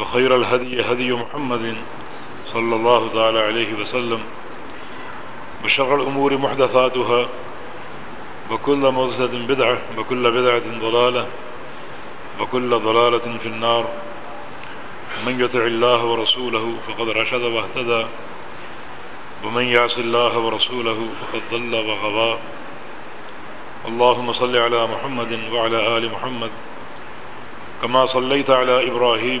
وخير الهدي هدي محمد صلى الله تعالى عليه وسلم. بشر الأمور محدثاتها وكل مغزة بدعة وكل بدعة ضلالة وكل ضلالة في النار. من يتع الله ورسوله فقد رشد واهتدى ومن يعص الله ورسوله فقد ضل وغضى اللهم صل على محمد وعلى آل محمد كما صليت على إبراهيم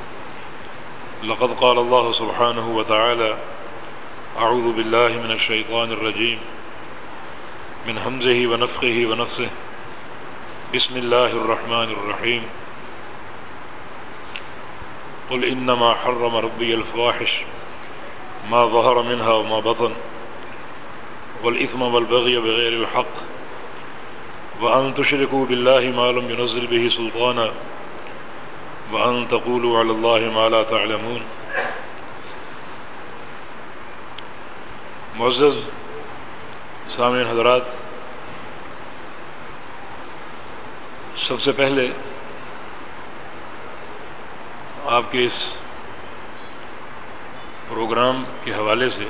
لقد قال الله سبحانه وتعالى أعوذ بالله من الشيطان الرجيم من همزه ونفخه ونفسه. بسم الله الرحمن الرحيم. قل إنما حرم ربي الفواحش ما ظهر منها وما بطن والإثم والبغي بغير الحق وأن تشركوا بالله ما لم ينزل به سلطانا. وأن تقولوا على الله ما لا تعلمون. معزز، سامعین حضرات، سب سے پہلے آپ کے اس پروگرام کے حوالے سے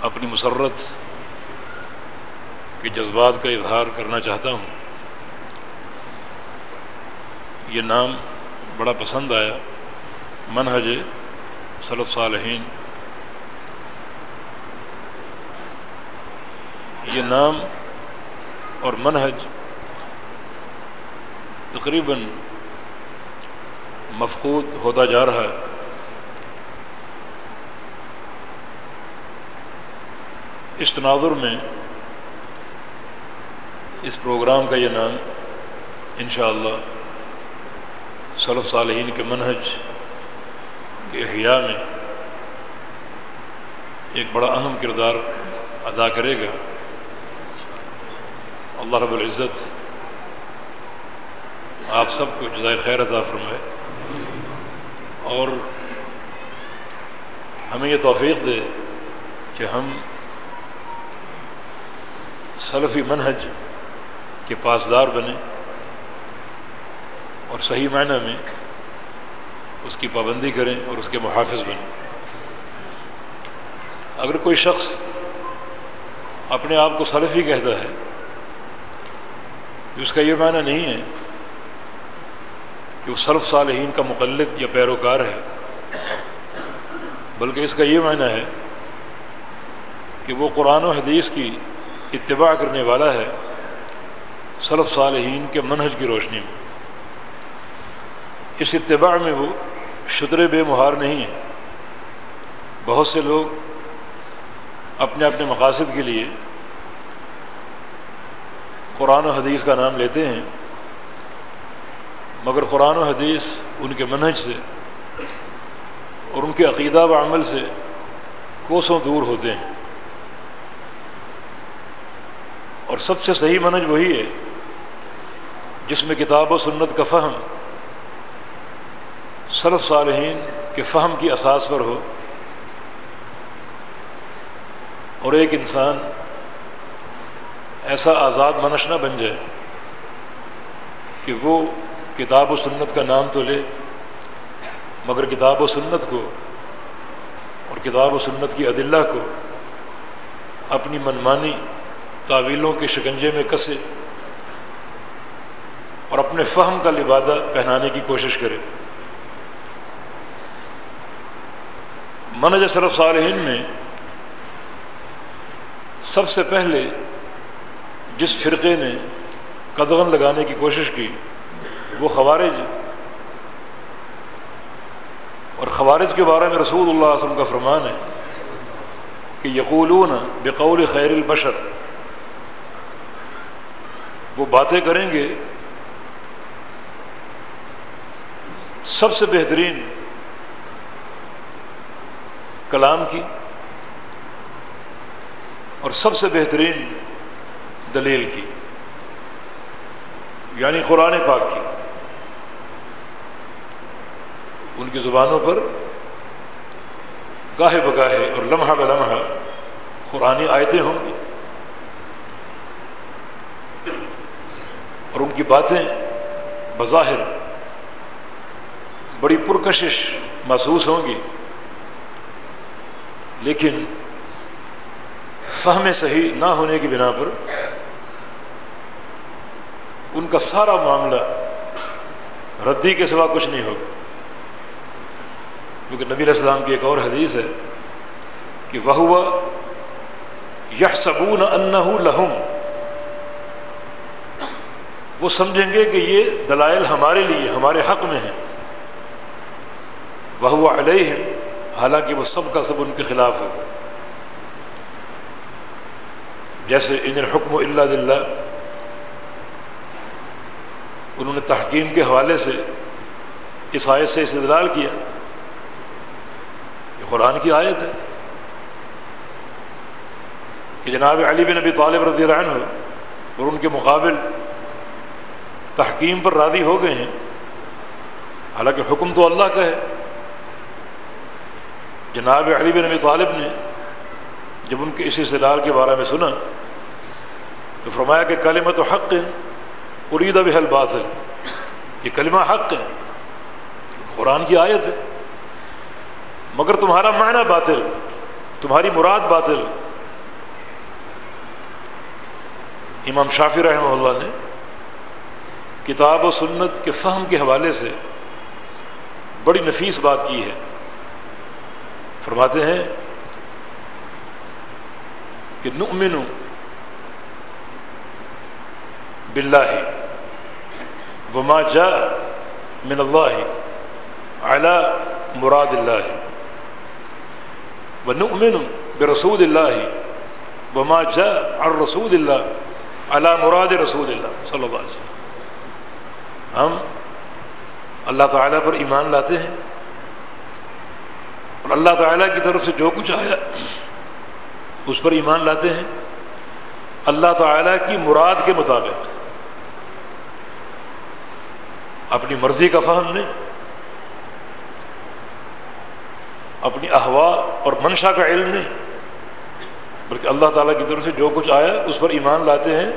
اپنی مسرت کے جذبات کا اظہار کرنا چاہتا ہوں۔ یہ نام بڑا پسند آیا، منہج صلف صالحین۔ یہ نام اور منہج تقریباً مفقود ہوتا جا رہا ہے۔ اس تناظر میں اس پروگرام کا یہ نام انشاءاللہ اللہ صلف صالحین کے منہج کے احیاء میں ایک بڑا اہم کردار ادا کرے گا۔ اللہ رب العزت آپ سب کو جزائے خیر عطا فرمائے اور ہمیں یہ توفیق دے کہ ہم سلفی منہج کے پاسدار بنے اور صحیح معنی میں اس کی پابندی کریں اور اس کے محافظ بنیں۔ اگر کوئی شخص اپنے آپ کو سلفی کہتا ہے، اس کا یہ معنی نہیں ہے کہ وہ سلف صالحین کا مقلد یا پیروکار ہے، بلکہ اس کا یہ معنی ہے کہ وہ قرآن و حدیث کی اتباع کرنے والا ہے سلف صالحین کے منہج کی روشنی میں۔ اس اتباع میں وہ شتر بے مہار نہیں ہیں۔ بہت سے لوگ اپنے اپنے مقاصد کے لیے قرآن و حدیث کا نام لیتے ہیں، مگر قرآن و حدیث ان کے منہج سے اور ان کے عقیدہ و عمل سے کوسوں دور ہوتے ہیں۔ اور سب سے صحیح منج وہی ہے جس میں کتاب و سنت کا فہم صرف صالحین کے فہم کی اساس پر ہو اور ایک انسان ایسا آزاد منش نہ بن جائے کہ وہ کتاب و سنت کا نام تو لے، مگر کتاب و سنت کو اور کتاب و سنت کی عدلہ کو اپنی منمانی تعویلوں کے شکنجے میں کسے اور اپنے فہم کا لبادہ پہنانے کی کوشش کرے۔ منج صرف صالحین میں سب سے پہلے جس فرقے نے قدغن لگانے کی کوشش کی، وہ خوارج اور خوارج کے بارے میں رسول اللہ علیہ وسلم کا فرمان ہے کہ یقولون بقول خیر البشر۔ وہ باتیں کریں گے سب سے بہترین کلام کی اور سب سے بہترین دلیل کی یعنی قرآن پاک کی۔ ان کی زبانوں پر گاہے بگاہے اور لمحہ بہ لمحہ قرآن آیتیں ہوں گی۔ اور ان کی باتیں بظاہر بڑی پرکشش محسوس ہوں گی۔ لیکن فہم صحیح نہ ہونے کی بنا پر ان کا سارا معاملہ ردی کے سوا کچھ نہیں ہوگا۔ کیونکہ نبی علیہ السلام کی ایک اور حدیث ہے کہ وہ یہ صبون ان لہم۔ وہ سمجھیں گے کہ یہ دلائل ہمارے لیے، ہمارے حق میں ہیں۔ وہ علیہ حالانکہ وہ سب کا سب ان کے خلاف ہو جیسے ان حکم اللہ دلہ انہوں نے تحکیم کے حوالے سے اس آیت سے استدلال کیا۔ یہ قرآن کی آیت ہے۔ کہ جناب علی بن نبی طالب رضی اللہ عنہ اور ان کے مقابل تحکیم پر راضی ہو گئے ہیں۔ حالانکہ حکم تو اللہ کا ہے۔ جناب علی بن نبی طالب نے جب ان کے اس استدلال کے بارے میں سنا تو فرمایا کہ کلمت و حق ہے ارید بحل باطل یہ کلمہ حق ہے، قرآن کی آیت ہے، مگر تمہارا معنی باطل، تمہاری مراد باطل۔ امام شافی رحمہ اللہ نے کتاب و سنت کے فہم کے حوالے سے بڑی نفیس بات کی ہے۔ فرماتے ہیں کہ نؤمن باللہ وما جاء من اللہ على مراد اللہ. ونؤمن برسول اللہ وما جاء عن رسول اللہ على مراد رسول اللہ صلی اللہ علیہ وسلم. ہم اللہ تعالیٰ پر ایمان لاتے ہیں اور اللہ تعالیٰ کی طرف سے جو کچھ آیا، اس پر ایمان لاتے ہیں۔ اللہ تعالیٰ کی مراد کے مطابق، اپنی مرضی کا فہم نہیں اپنی احوا اور منشا کا علم نہیں بلکہ اللہ تعالیٰ کی طرف سے جو کچھ آیا، اس پر ایمان لاتے ہیں۔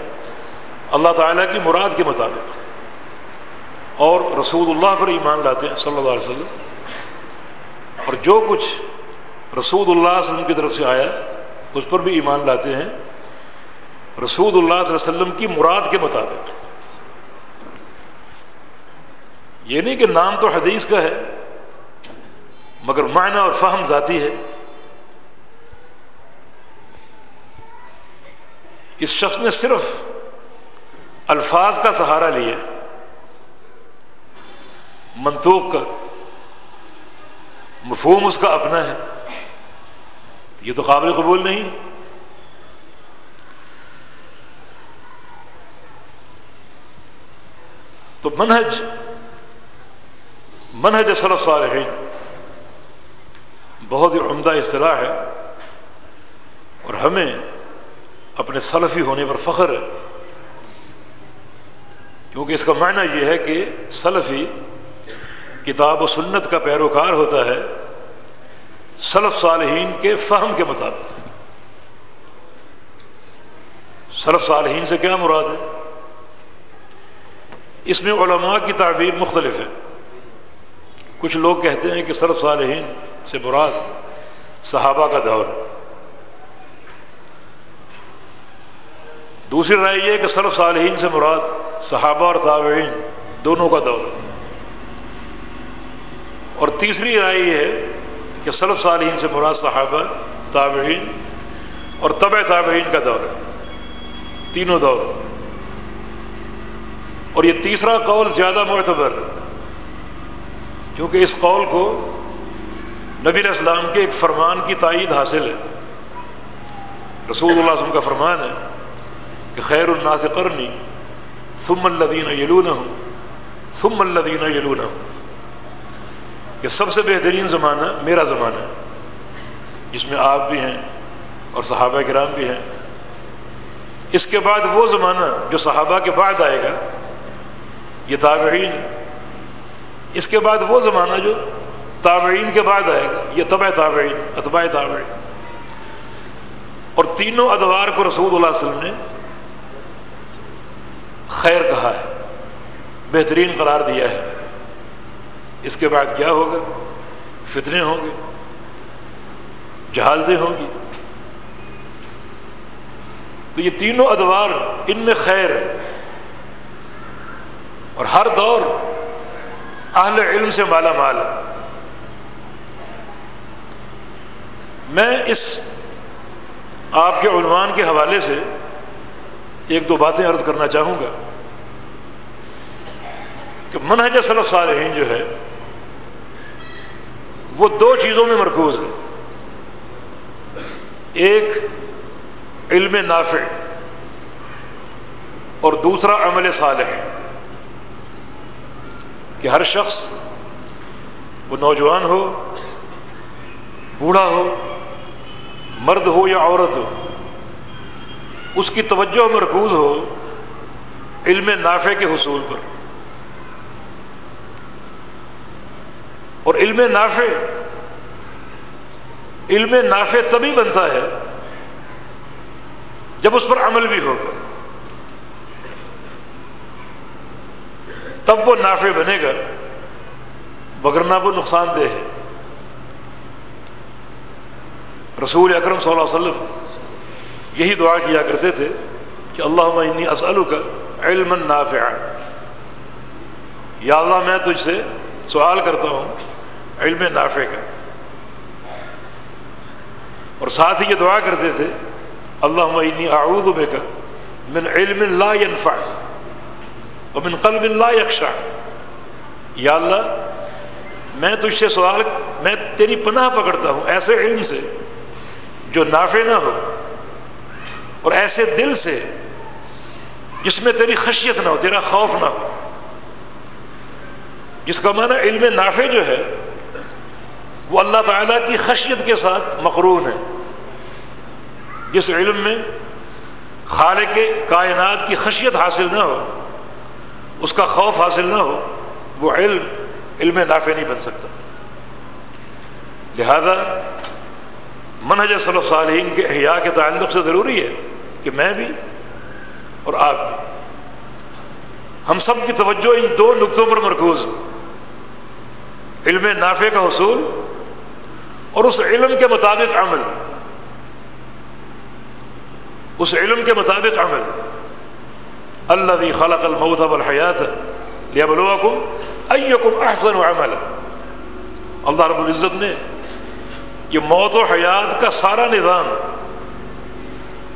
اللہ تعالیٰ کی مراد کے مطابق، اور رسول اللہ پر ایمان لاتے ہیں، صلی اللہ علیہ وسلم۔ اور جو کچھ رسول اللہ علیہ وسلم کی طرف سے آیا، اس پر بھی ایمان لاتے ہیں۔ رسول اللہ علیہ وسلم کی مراد کے مطابق۔ یہ نہیں کہ نام تو حدیث کا ہے، مگر معنی اور فہم ذاتی ہے۔ اس شخص نے صرف الفاظ کا سہارا لیا، منطوق کا۔ مفہوم اس کا اپنا ہے۔ یہ تو قابل قبول نہیں۔ تو منہج منہج صرف صالحین۔ بہت ہی عمدہ اصطلاح ہے۔ اور ہمیں اپنے سلفی ہونے پر فخر ہے۔ کیونکہ اس کا معنی یہ ہے کہ سلفی کتاب و سنت کا پیروکار ہوتا ہے سلف صالحین کے فہم کے مطابق۔ سلف صالحین سے کیا مراد ہے؟ اس میں علماء کی تعبیر مختلف ہے۔ کچھ لوگ کہتے ہیں کہ سلف صالحین سے مراد صحابہ کا دور دوسری رائے یہ کہ سلف صالحین سے مراد صحابہ اور تابعین دونوں کا دور ہے۔ اور تیسری رائے یہ ہے کہ کہ سلف صالحین سے مراد صحابہ، تابعین اور طبع تابعین کا دور ہے، تینوں دور۔ اور یہ تیسرا قول زیادہ معتبر، کیونکہ اس قول کو نبی علیہ السلام کے ایک فرمان کی تائید حاصل ہے۔ رسول اللہ وسلم کا فرمان ہے کہ خیر الناس قرنی ثم الدین یلون ہوں ثم الدین یلون ہوں کہ سب سے بہترین زمانہ میرا زمانہ ہے، جس میں آپ بھی ہیں اور صحابہ کرام بھی ہیں۔ اس کے بعد وہ زمانہ جو صحابہ کے بعد آئے گا، یہ تابعین۔ اس کے بعد وہ زمانہ جو تابعین کے بعد آئے گا، یہ طبع تابعین اتباع تابعین۔ اور تینوں ادوار کو رسول اللہ علیہ وسلم نے خیر کہا ہے، بہترین قرار دیا ہے۔ اس کے بعد کیا ہوگا؟ فتنے ہوں گے، جہالتیں ہوں گی۔ تو یہ تینوں ادوار ان میں خیر ہے اور ہر دور اہل علم سے مالا مال ہے۔ میں اس آپ کے عنوان کے حوالے سے ایک دو باتیں عرض کرنا چاہوں گا کہ منہج صلف صالحین جو ہے وہ دو چیزوں میں مرکوز ہے ایک، علم نافع، اور دوسرا، عمل صالح۔ کہ ہر شخص وہ نوجوان ہو، بوڑھا ہو، مرد ہو یا عورت ہو، اس کی توجہ مرکوز ہو علم نافع کے حصول پر۔ اور علم نافع۔ علم نافع تبھی بنتا ہے جب اس پر عمل بھی ہوگا تب وہ نافع بنے گا بگرنا وہ نقصان دہ ہے۔ رسول اکرم صلی اللہ علیہ وسلم یہی دعا کیا کرتے تھے کہ اللہ انی اسلو کا علم نافع یا اللہ، میں تجھ سے سوال کرتا ہوں علم نافع کا۔ اور ساتھ ہی یہ دعا کرتے تھے اللہ انی اعوذ بک من علم لا ينفع ومن قلب لا يخشع یا اللہ، میں تجھ سے سوال، میں تیری پناہ پکڑتا ہوں ایسے علم سے جو نافع نہ ہو، اور ایسے دل سے جس میں تیری خشیت نہ ہو، تیرا خوف نہ ہو۔ جس کا معنی علم نافع جو ہے وہ اللہ تعالیٰ کی خشیت کے ساتھ مقرون ہے۔ جس علم میں خالق کائنات کی خشیت حاصل نہ ہو، اس کا خوف حاصل نہ ہو، وہ علم علم نافع نہیں بن سکتا۔ لہذا منہج صلی صالحین کے احیاء کے تعلق سے ضروری ہے کہ میں بھی اور آپ بھی، ہم سب کی توجہ ان دو نقطوں پر مرکوز ہو۔ علم نافع کا حصول اور اس علم کے مطابق عمل۔ اس علم کے مطابق عمل۔ اللہ خلق الموت والحیات لیبلوکم ایکم احسن عمل اللہ رب العزت نے یہ موت و حیات کا سارا نظام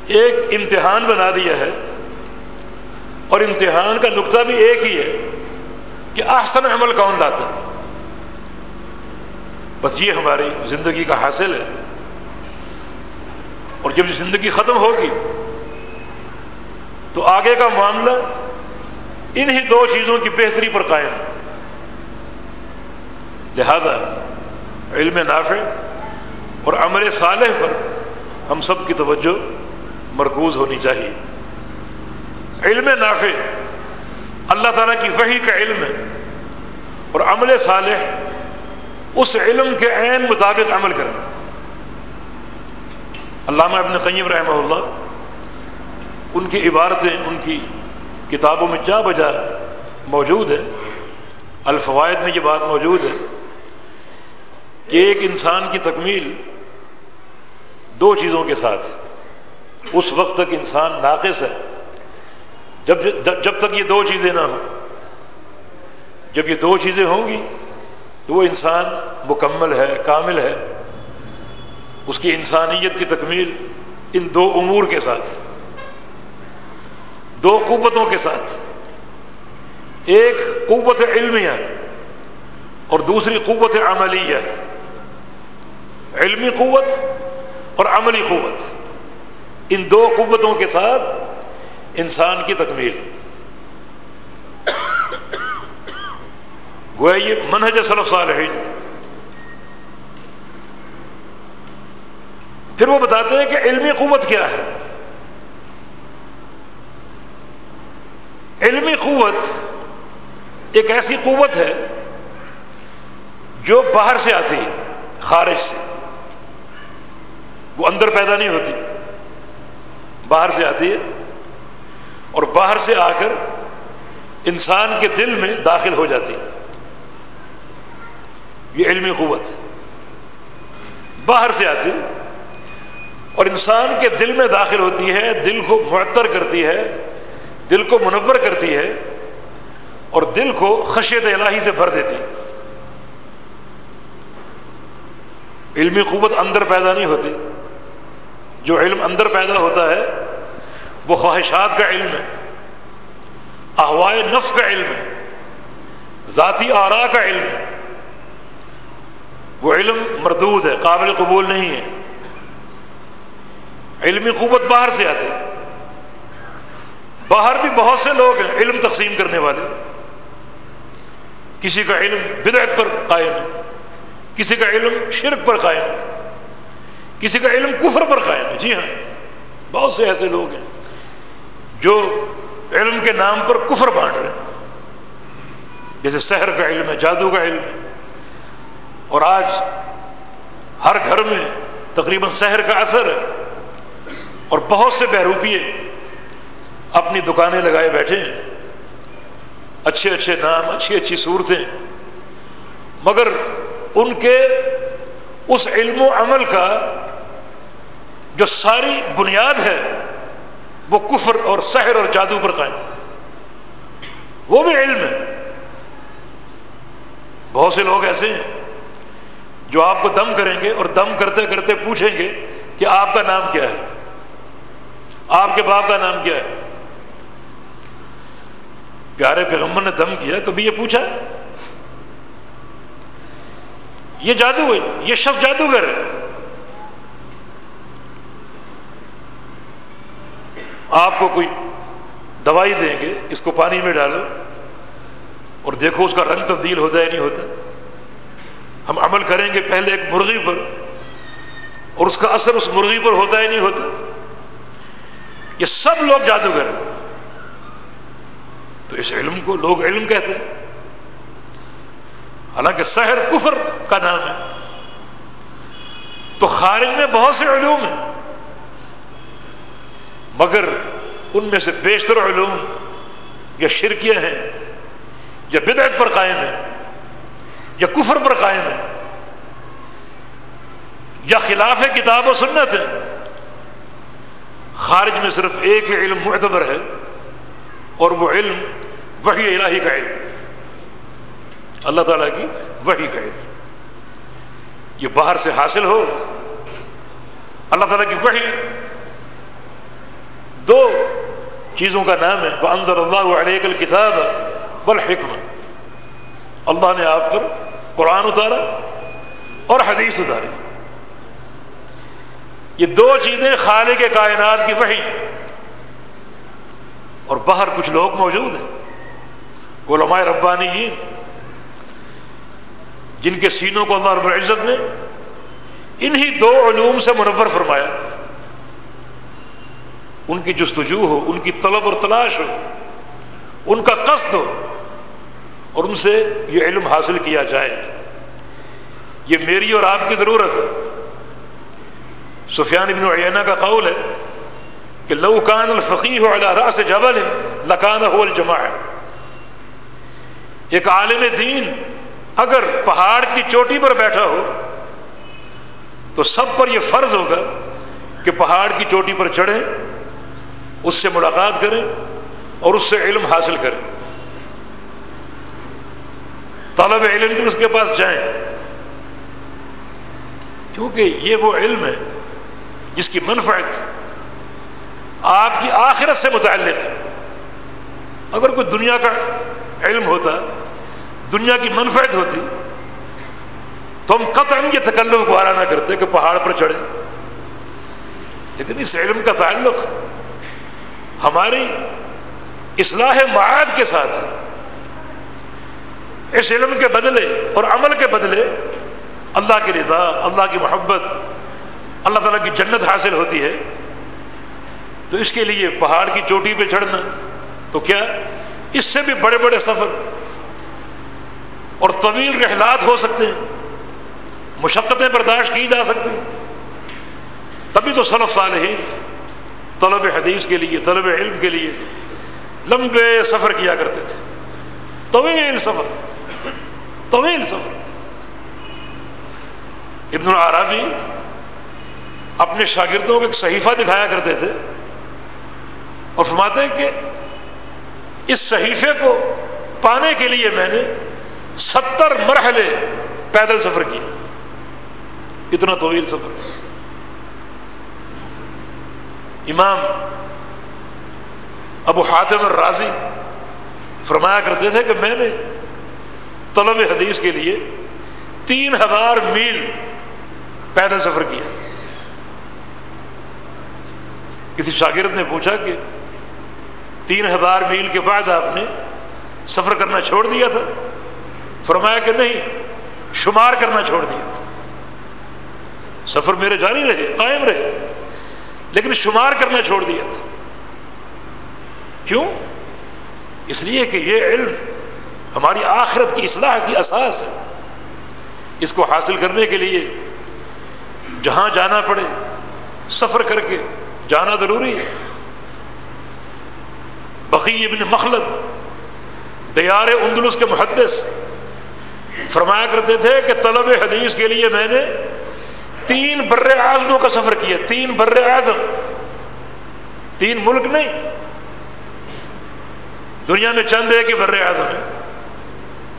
ایک امتحان بنا دیا ہے۔ اور امتحان کا نقطہ بھی ایک ہی ہے کہ احسن عمل کون لاتا ہے۔ بس یہ ہماری زندگی کا حاصل ہے۔ اور جب زندگی ختم ہوگی، تو آگے کا معاملہ انہی دو چیزوں کی بہتری پر قائم لہذا علم نافع اور عمل صالح پر ہم سب کی توجہ مرکوز ہونی چاہیے۔ علم نافع اللہ تعالیٰ کی وحی کا علم ہے اور عمل صالح اس علم کے عین مطابق عمل کرنا۔ علامہ ابن قیم رحمہ اللہ ان کی عبارتیں، ان کی کتابوں میں جا بجا موجود ہے الفوائد میں یہ بات موجود ہے کہ ایک انسان کی تکمیل دو چیزوں کے ساتھ، اس وقت تک انسان ناقص ہے۔ جب جب تک یہ دو چیزیں نہ ہوں، جب یہ دو چیزیں ہوں گی تو وہ انسان مکمل ہے، کامل ہے۔ اس کی انسانیت کی تکمیل ان دو امور کے ساتھ، دو قوتوں کے ساتھ۔ ایک قوت علمیہ اور دوسری قوت عملیہ۔ علمی قوت اور عملی قوت۔ ان دو قوتوں کے ساتھ انسان کی تکمیل۔ گویا یہ منہج صلف صالحین۔ پھر وہ بتاتے ہیں کہ علمی قوت کیا ہے؟ علمی قوت ایک ایسی قوت ہے جو باہر سے آتی ہے خارج سے۔ وہ اندر پیدا نہیں ہوتی، باہر سے آتی ہے اور باہر سے آ کر انسان کے دل میں داخل ہو جاتی۔ یہ علمی قوت۔ باہر سے آتی، اور انسان کے دل میں داخل ہوتی ہے، دل کو معطر کرتی ہے، دل کو منور کرتی ہے، اور دل کو خشیت الہی سے بھر دیتی۔ علمی قوت اندر پیدا نہیں ہوتی۔ جو علم اندر پیدا ہوتا ہے، وہ خواہشات کا علم ہے، احوائے نفس کا علم ہے، ذاتی آرا کا علم ہے۔ وہ علم مردود ہے، قابل قبول نہیں ہے۔ علمی قوت باہر سے آتی۔ باہر بھی بہت سے لوگ ہیں علم تقسیم کرنے والے۔ کسی کا علم بدعت پر قائم ہے کسی کا علم شرک پر قائم ہے کسی کا علم کفر پر قائم۔ ہے جی ہاں بہت سے ایسے لوگ ہیں جو علم کے نام پر کفر بانٹ رہے ہیں۔ جیسے سحر کا علم ہے، جادو کا علم ہے اور آج ہر گھر میں تقریباً سحر کا اثر ہے اور بہت سے بہروپیے اپنی دکانیں لگائے بیٹھے ہیں، اچھے اچھے نام، اچھی اچھی صورتیں، مگر ان کے اس علم و عمل کا جو ساری بنیاد ہے، وہ کفر اور سحر اور جادو پر قائم۔ وہ بھی علم ہے۔ بہت سے لوگ ایسے ہیں۔ جو آپ کو دم کریں گے اور دم کرتے کرتے پوچھیں گے کہ آپ کا نام کیا ہے؟ آپ کے باپ کا نام کیا ہے؟ پیارے پیغمبر نے دم کیا، کبھی یہ پوچھا؟ یہ جادو ہے، یہ شخص جادوگر ہے۔ آپ کو کوئی دوائی دیں گے، اس کو پانی میں ڈالو اور دیکھو اس کا رنگ تبدیل ہوتا ہے نہیں ہوتا۔ ہم عمل کریں گے پہلے ایک مرغی پر اور اس کا اثر اس مرغی پر ہوتا ہے نہیں ہوتا یہ سب لوگ جادوگر تو اس علم کو لوگ علم کہتے ہیں۔ حالانکہ سحر کفر کا نام ہے۔ تو خارج میں بہت سے علوم ہیں۔ مگر ان میں سے بیشتر علوم یا شرکیاں ہیں یا بدعت پر قائم ہے یا کفر پر قائم ہے، یا خلاف کتاب و سنت ہے۔ خارج میں صرف ایک علم معتبر ہے، اور وہ علم وہی الہی کا علم۔ اللہ تعالیٰ کی وہی کا علم۔ یہ باہر سے حاصل ہو، اللہ تعالیٰ کی وہی دو چیزوں کا نام ہے وہ انضر اللہ علیہ کتاب بل اللہ نے آپ پر قرآن اتارا اور حدیث اتاری۔ یہ دو چیزیں خالق کے کائنات کی وحی اور باہر کچھ لوگ موجود ہیں۔ علماء ربانی جن کے سینوں کو اللہ رب العزت نے انہی دو علوم سے منور فرمایا۔ ان کی جستجو ہو، ان کی طلب اور تلاش ہو، ان کا قصد ہو۔ اور ان سے یہ علم حاصل کیا جائے۔ یہ میری اور آپ کی ضرورت ہے۔ سفیان ابن عینہ کا قول ہے کہ لو کان الفقی ہو اللہ سے جبل لکان ہو الجما ایک عالم دین اگر پہاڑ کی چوٹی پر بیٹھا ہو تو سب پر یہ فرض ہوگا کہ پہاڑ کی چوٹی پر چڑھیں اس سے ملاقات کریں اور اس سے علم حاصل کریں طالب علم بھی اس کے پاس جائیں۔ کیونکہ یہ وہ علم ہے جس کی منفعت آپ کی آخرت سے متعلق ہے۔ اگر کوئی دنیا کا علم ہوتا، دنیا کی منفعت ہوتی، تو ہم قطعا یہ تکلف گوارا نہ کرتے کہ پہاڑ پر چڑھے لیکن اس علم کا تعلق ہماری اصلاح معاد کے ساتھ ہے۔ اس علم کے بدلے اور عمل کے بدلے اللہ کی رضا، اللہ کی محبت، اللہ تعالیٰ کی جنت حاصل ہوتی ہے۔ تو اس کے لیے پہاڑ کی چوٹی پہ چڑھنا تو کیا اس سے بھی بڑے بڑے سفر اور طویل رحلات ہو سکتے ہیں، مشقتیں برداشت کی جا سکتی تبھی تو صلف صالحین طلب حدیث کے لیے، طلب علم کے لیے لمبے سفر کیا کرتے تھے۔ طویل سفر۔ طویل سفر۔ ابن العربی اپنے شاگردوں کو ایک صحیفہ دکھایا کرتے تھے اور فرماتے ہیں کہ اس صحیفے کو پانے کے لیے میں نے ستر مرحلے پیدل سفر کیا اتنا طویل سفر۔ امام ابو حاتم الرازی فرمایا کرتے تھے کہ میں نے طلب حدیث کے لیے تین ہزار میل پیدل سفر کیا۔ کسی شاگرد نے پوچھا کہ تین ہزار میل کے بعد آپ نے سفر کرنا چھوڑ دیا تھا؟ فرمایا کہ نہیں، شمار کرنا چھوڑ دیا تھا۔ سفر میرے جاری رہے، قائم رہے، لیکن شمار کرنا چھوڑ دیا تھا۔ کیوں؟ اس لیے کہ یہ علم ہماری آخرت کی اصلاح کی اساس ہے۔ اس کو حاصل کرنے کے لیے جہاں جانا پڑے، سفر کر کے جانا ضروری ہے۔ بقی ابن مخلد دیار اندلس کے محدث فرمایا کرتے تھے کہ طلب حدیث کے لیے میں نے تین بر اعظموں کا سفر کیا۔ تین بر اعظم۔ تین ملک نہیں۔ دنیا میں چند ہے کہ بر اعظم ہے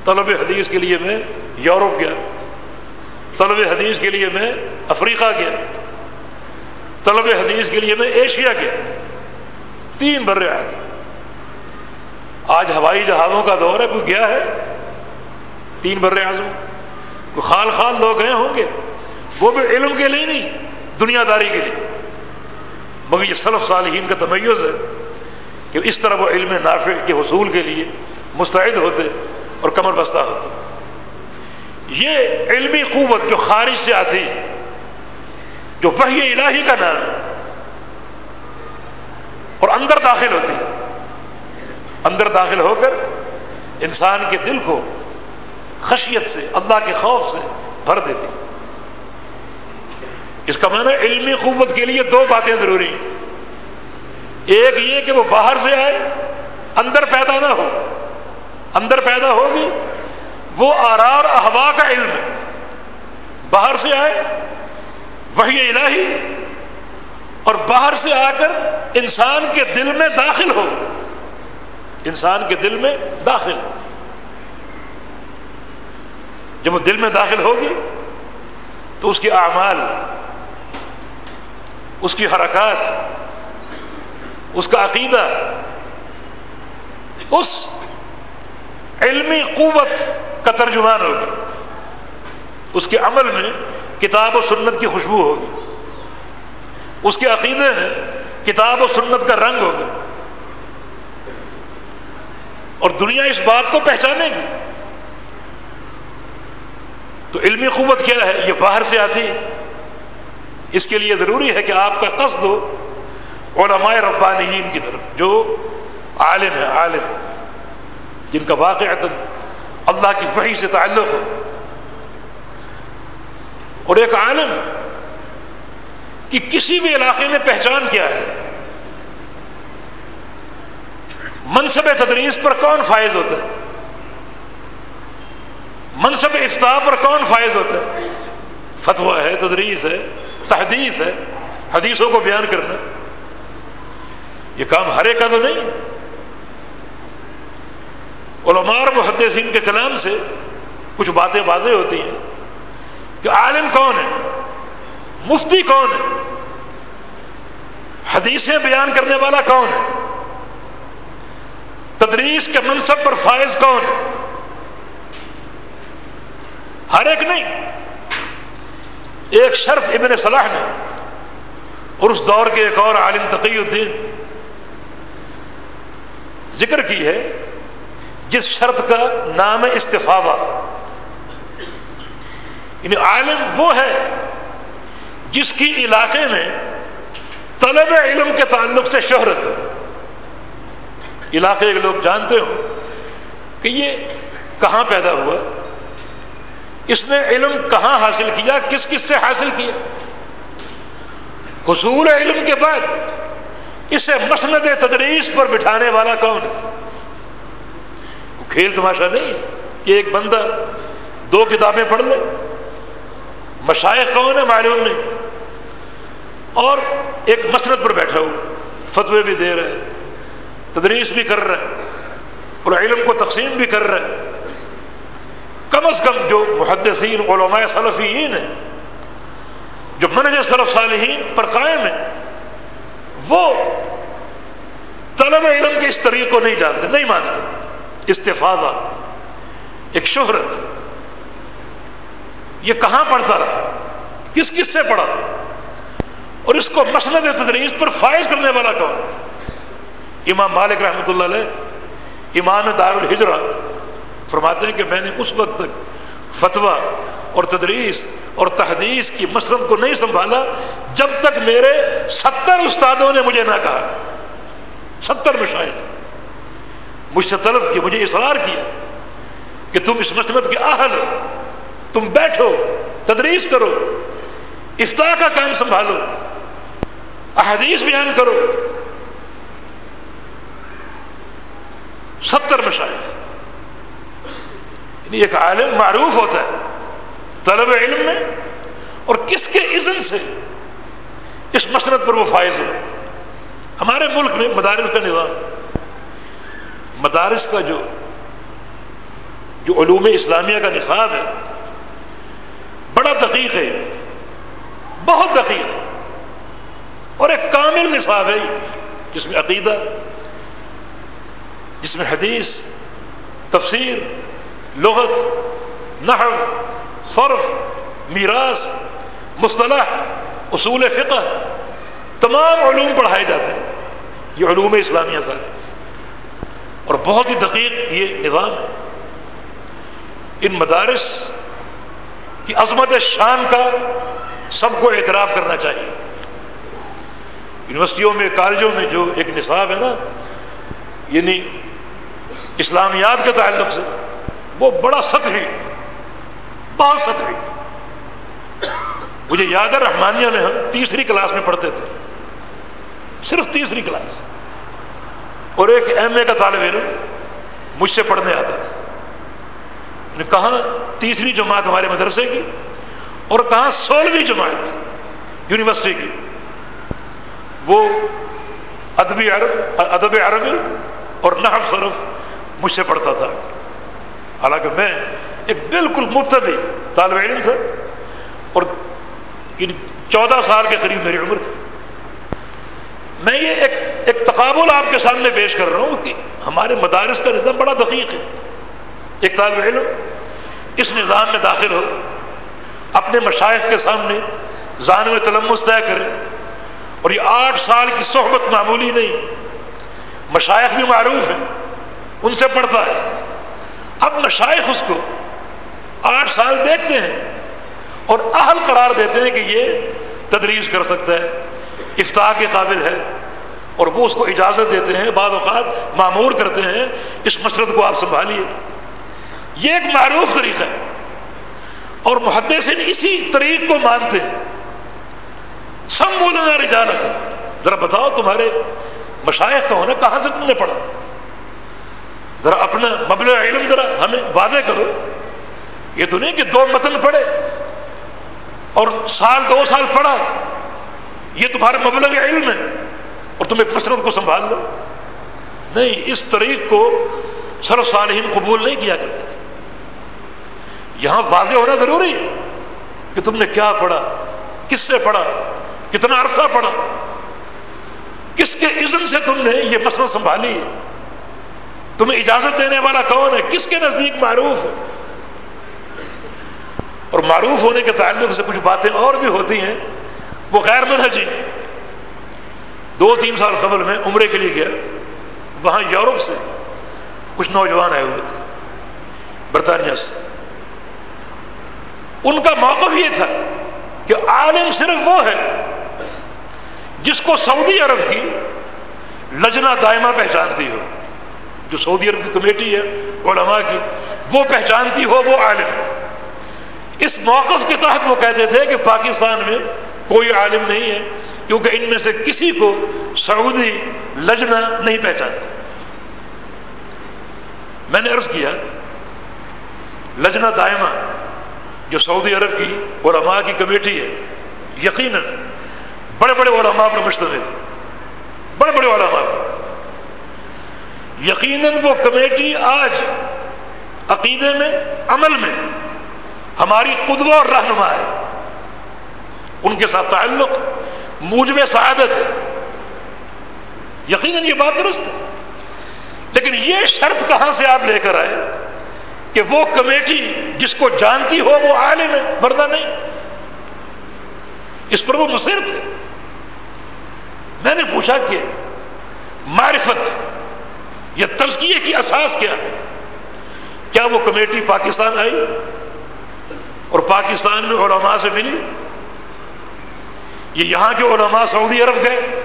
طلب حدیث کے لیے میں یورپ گیا، طلب حدیث کے لیے میں افریقہ گیا، طلب حدیث کے لیے میں ایشیا گیا، تین بر اعظم آج ہوائی جہازوں کا دور ہے، کوئی گیا ہے؟ تین بر اعظم کوئی خال خال لوگ گئے ہوں گے؟ وہ بھی علم کے لیے نہیں دنیا داری کے لیے۔ مگر یہ صلف صالحین کا تمیز ہے کہ اس طرح وہ علم نافع کے حصول کے لیے مستعد ہوتے اور کمر بستہ ہوتے یہ علمی قوت جو خارج سے آتی، جو وحی الہی کا نام اور اندر داخل ہوتی۔ اندر داخل ہو کر انسان کے دل کو خشیت سے، اللہ کے خوف سے بھر دیتی۔ اس کا معنی علمی قوت کے لیے دو باتیں ضروری ہیں۔ ایک یہ کہ وہ باہر سے آئے، اندر پیدا نہ ہو۔ اندر پیدا ہوگی، وہ آرار احوا کا علم ہے۔ باہر سے آئے وہی الہی، اور باہر سے آ کر انسان کے دل میں داخل ہو۔ انسان کے دل میں داخل ہو۔ جب وہ دل میں داخل ہوگی، تو اس کے اعمال، اس کی حرکات، اس کا عقیدہ، اس علمی قوت کا ترجمان ہوگا اس کے عمل میں کتاب و سنت کی خوشبو ہوگی۔ اس کے عقیدے میں کتاب و سنت کا رنگ ہوگا۔ اور دنیا اس بات کو پہچانے گی۔ تو علمی قوت کیا ہے؟ یہ باہر سے آتی اس کے لیے ضروری ہے کہ آپ کا قصد ہو۔ علماء ربانیین کی طرف، جو عالم ہے عالم۔ ہے جن کا واقع اللہ کی وحی سے تعلق ہو اور ایک عالم کی کسی بھی علاقے میں پہچان کیا ہے۔ منصب تدریس پر کون فائز ہوتا ہے؟ منصب افطاح پر کون فائز ہوتا ہے؟ فتویٰ ہے، تدریس ہے، تحدیث ہے۔ حدیثوں کو بیان کرنا۔ یہ کام ہر ایک کا تو نہیں۔ علماء محدثین کے کلام سے کچھ باتیں واضح ہوتی ہیں کہ عالم کون ہے؟ مفتی کون ہے؟ حدیثیں بیان کرنے والا کون ہے؟ تدریس کے منصب پر فائز کون ہے؟ ہر ایک نہیں، ایک شرط ابن صلاح نے، اور اس دور کے ایک اور عالم تقی الدین ذکر کی ہے جس شرط کا نام استفادہ۔ یعنی عالم وہ ہے جس کی علاقے میں طلب علم کے تعلق سے شہرت علاقے کے لوگ جانتے ہو کہ یہ کہاں پیدا ہوا۔ اس نے علم کہاں حاصل کیا، کس کس سے حاصل کیا۔ حصول علم کے بعد اسے مسند تدریس پر بٹھانے والا کون؟ ہے کھیل تماشا نہیں، کہ ایک بندہ دو کتابیں پڑھ لے۔ مشائق کون ہے معلوم نہیں۔ اور ایک مسرت پر بیٹھا ہو، فتوے بھی دے رہا ہے، تدریس بھی کر رہا ہے، اور علم کو تقسیم بھی کر رہا ہے۔ کم از کم جو محدثین، علماء صلفیین ہیں، جو منج صرف صالحین پر قائم ہے وہ طلب علم کے اس طریقے کو نہیں جانتے، نہیں مانتے۔ استفادہ، ایک شہرت۔ یہ کہاں پڑھتا رہا؟ کس کس سے پڑھا؟ اور اس کو مسند تدریس پر فائز کرنے والا کون؟ امام مالک رحمۃ اللہ علیہ، امام دار الحجرا فرماتے ہیں کہ میں نے اس وقت تک فتویٰ اور تدریس اور تحدیث کی مسرت کو نہیں سنبھالا جب تک میرے ستر استادوں نے مجھے نہ کہا۔ ستر میں شاید مجھ سے طلب کی مجھے اصرار کیا کہ تم اس مسرت کے اہل ہو، تم بیٹھو، تدریس کرو افطاح کا کام سنبھالو، احادیث بیان کرو۔ ستر مشاہد یعنی ایک عالم معروف ہوتا ہے طلب علم میں، اور کس کے اذن سے اس مسرت پر وہ فائز ہو؟ ہمارے ملک میں مدارس کا نظام۔ مدارس کا جو جو علوم اسلامیہ کا نصاب ہے، بڑا دقیق ہے، بہت دقیق ہے، اور ایک کامل نصاب ہے جس میں عقیدہ، جس میں حدیث، تفسیر، لغت، نحو، صرف، میراث، مصطلح، اصول فقہ، تمام علوم پڑھائے جاتے ہیں۔ یہ علوم اسلامیہ سارے اور بہت ہی دقیق یہ نظام ہے۔ ان مدارس کی عظمت شان کا سب کو اعتراف کرنا چاہیے۔ یونیورسٹیوں میں، کالجوں میں جو ایک نصاب ہے نا یعنی اسلامیات کے تعلق سے، وہ بڑا سطحی بہت سطحی مجھے یاد ہے، رحمانیہ میں ہم تیسری کلاس میں پڑھتے تھے۔ صرف تیسری کلاس۔ اور ایک ایم اے کا طالب علم مجھ سے پڑھنے آتا تھا۔ کہاں تیسری جماعت ہمارے مدرسے کی اور کہاں سولہویں جماعت یونیورسٹی کی۔ وہ ادبی عرب ادب عربی اور نحف صرف مجھ سے پڑھتا تھا۔ حالانکہ میں ایک بالکل مبتدی طالب علم تھا اور چودہ سال کے قریب میری عمر تھی۔ میں یہ ایک ایک تقابل آپ کے سامنے پیش کر رہا ہوں کہ ہمارے مدارس کا نظام بڑا دقیق ہے۔ ایک طالب علم اس نظام میں داخل ہو، اپنے مشائق کے سامنے میں تلمس طے کرے۔ اور یہ آٹھ سال کی صحبت معمولی نہیں مشائق بھی معروف ہیں، ان سے پڑھتا ہے۔ اب مشائق اس کو آٹھ سال دیکھتے ہیں اور اہل قرار دیتے ہیں کہ یہ تدریس کر سکتا ہے۔ افطاح کے قابل ہے اور وہ اس کو اجازت دیتے ہیں، بعض اوقات معمور کرتے ہیں، اس مسرت کو آپ سنبھالیے۔ یہ ایک معروف طریقہ ہے۔ اور محدثین اسی طریق کو مانتے ہیں۔ سب بولنا رجالت ذرا بتاؤ تمہارے مشائق کا ہونا کہاں سے تم نے پڑھا؟ ذرا اپنا مبلغ علم ذرا ہمیں واضح کرو۔ یہ تو نہیں کہ دو متن پڑھے اور سال دو سال پڑھا یہ تمہارے مبلغ علم ہے اور تم ایک مسرت کو سنبھال لو۔ نہیں، اس طریق کو صرف صالحین قبول نہیں کیا کرتے تھے۔ یہاں واضح ہونا ضروری ہے کہ تم نے کیا پڑھا، کس سے پڑھا، کتنا عرصہ پڑھا، کس کے عزم سے تم نے یہ مسئلہ سنبھالی ہے۔ تمہیں اجازت دینے والا کون ہے؟ کس کے نزدیک معروف ہے؟ اور معروف ہونے کے تعلق سے کچھ باتیں اور بھی ہوتی ہیں وہ غیر منہجی. دو تین سال قبل میں عمرے کے لیے گیا. وہاں یورپ سے کچھ نوجوان آئے ہوئے تھے. برطانیہ سے. ان کا موقف یہ تھا کہ عالم صرف وہ ہے جس کو سعودی عرب کی لجنا دائمہ پہچانتی ہو. جو سعودی عرب کی کمیٹی ہے، علماء کی، وہ پہچانتی ہو، وہ عالم اس موقف کے تحت وہ کہتے تھے کہ پاکستان میں کوئی عالم نہیں ہے، کیونکہ ان میں سے کسی کو سعودی لجنا نہیں پہچانتا۔ میں نے عرض کیا لجنا دائمہ جو سعودی عرب کی علماء کی کمیٹی ہے، یقیناً بڑے بڑے علماء پر مشتمل بڑے بڑے علماء پر۔ یقیناً وہ کمیٹی آج عقیدے میں، عمل میں ہماری قدوہ اور رہنما ہے۔ ان کے ساتھ تعلق موجب سعادت ہے۔ یقیناً یہ بات درست ہے۔ لیکن یہ شرط کہاں سے آپ لے کر آئے کہ وہ کمیٹی جس کو جانتی ہو وہ عالم ہے، ورنہ نہیں۔ اس پر وہ مصر تھے میں نے پوچھا کہ معرفت یا تزکیے کی اساس کیا ہے؟ کیا وہ کمیٹی پاکستان آئی اور پاکستان میں علماء سے ملی؟ یہ یہاں کے علماء سعودی عرب گئے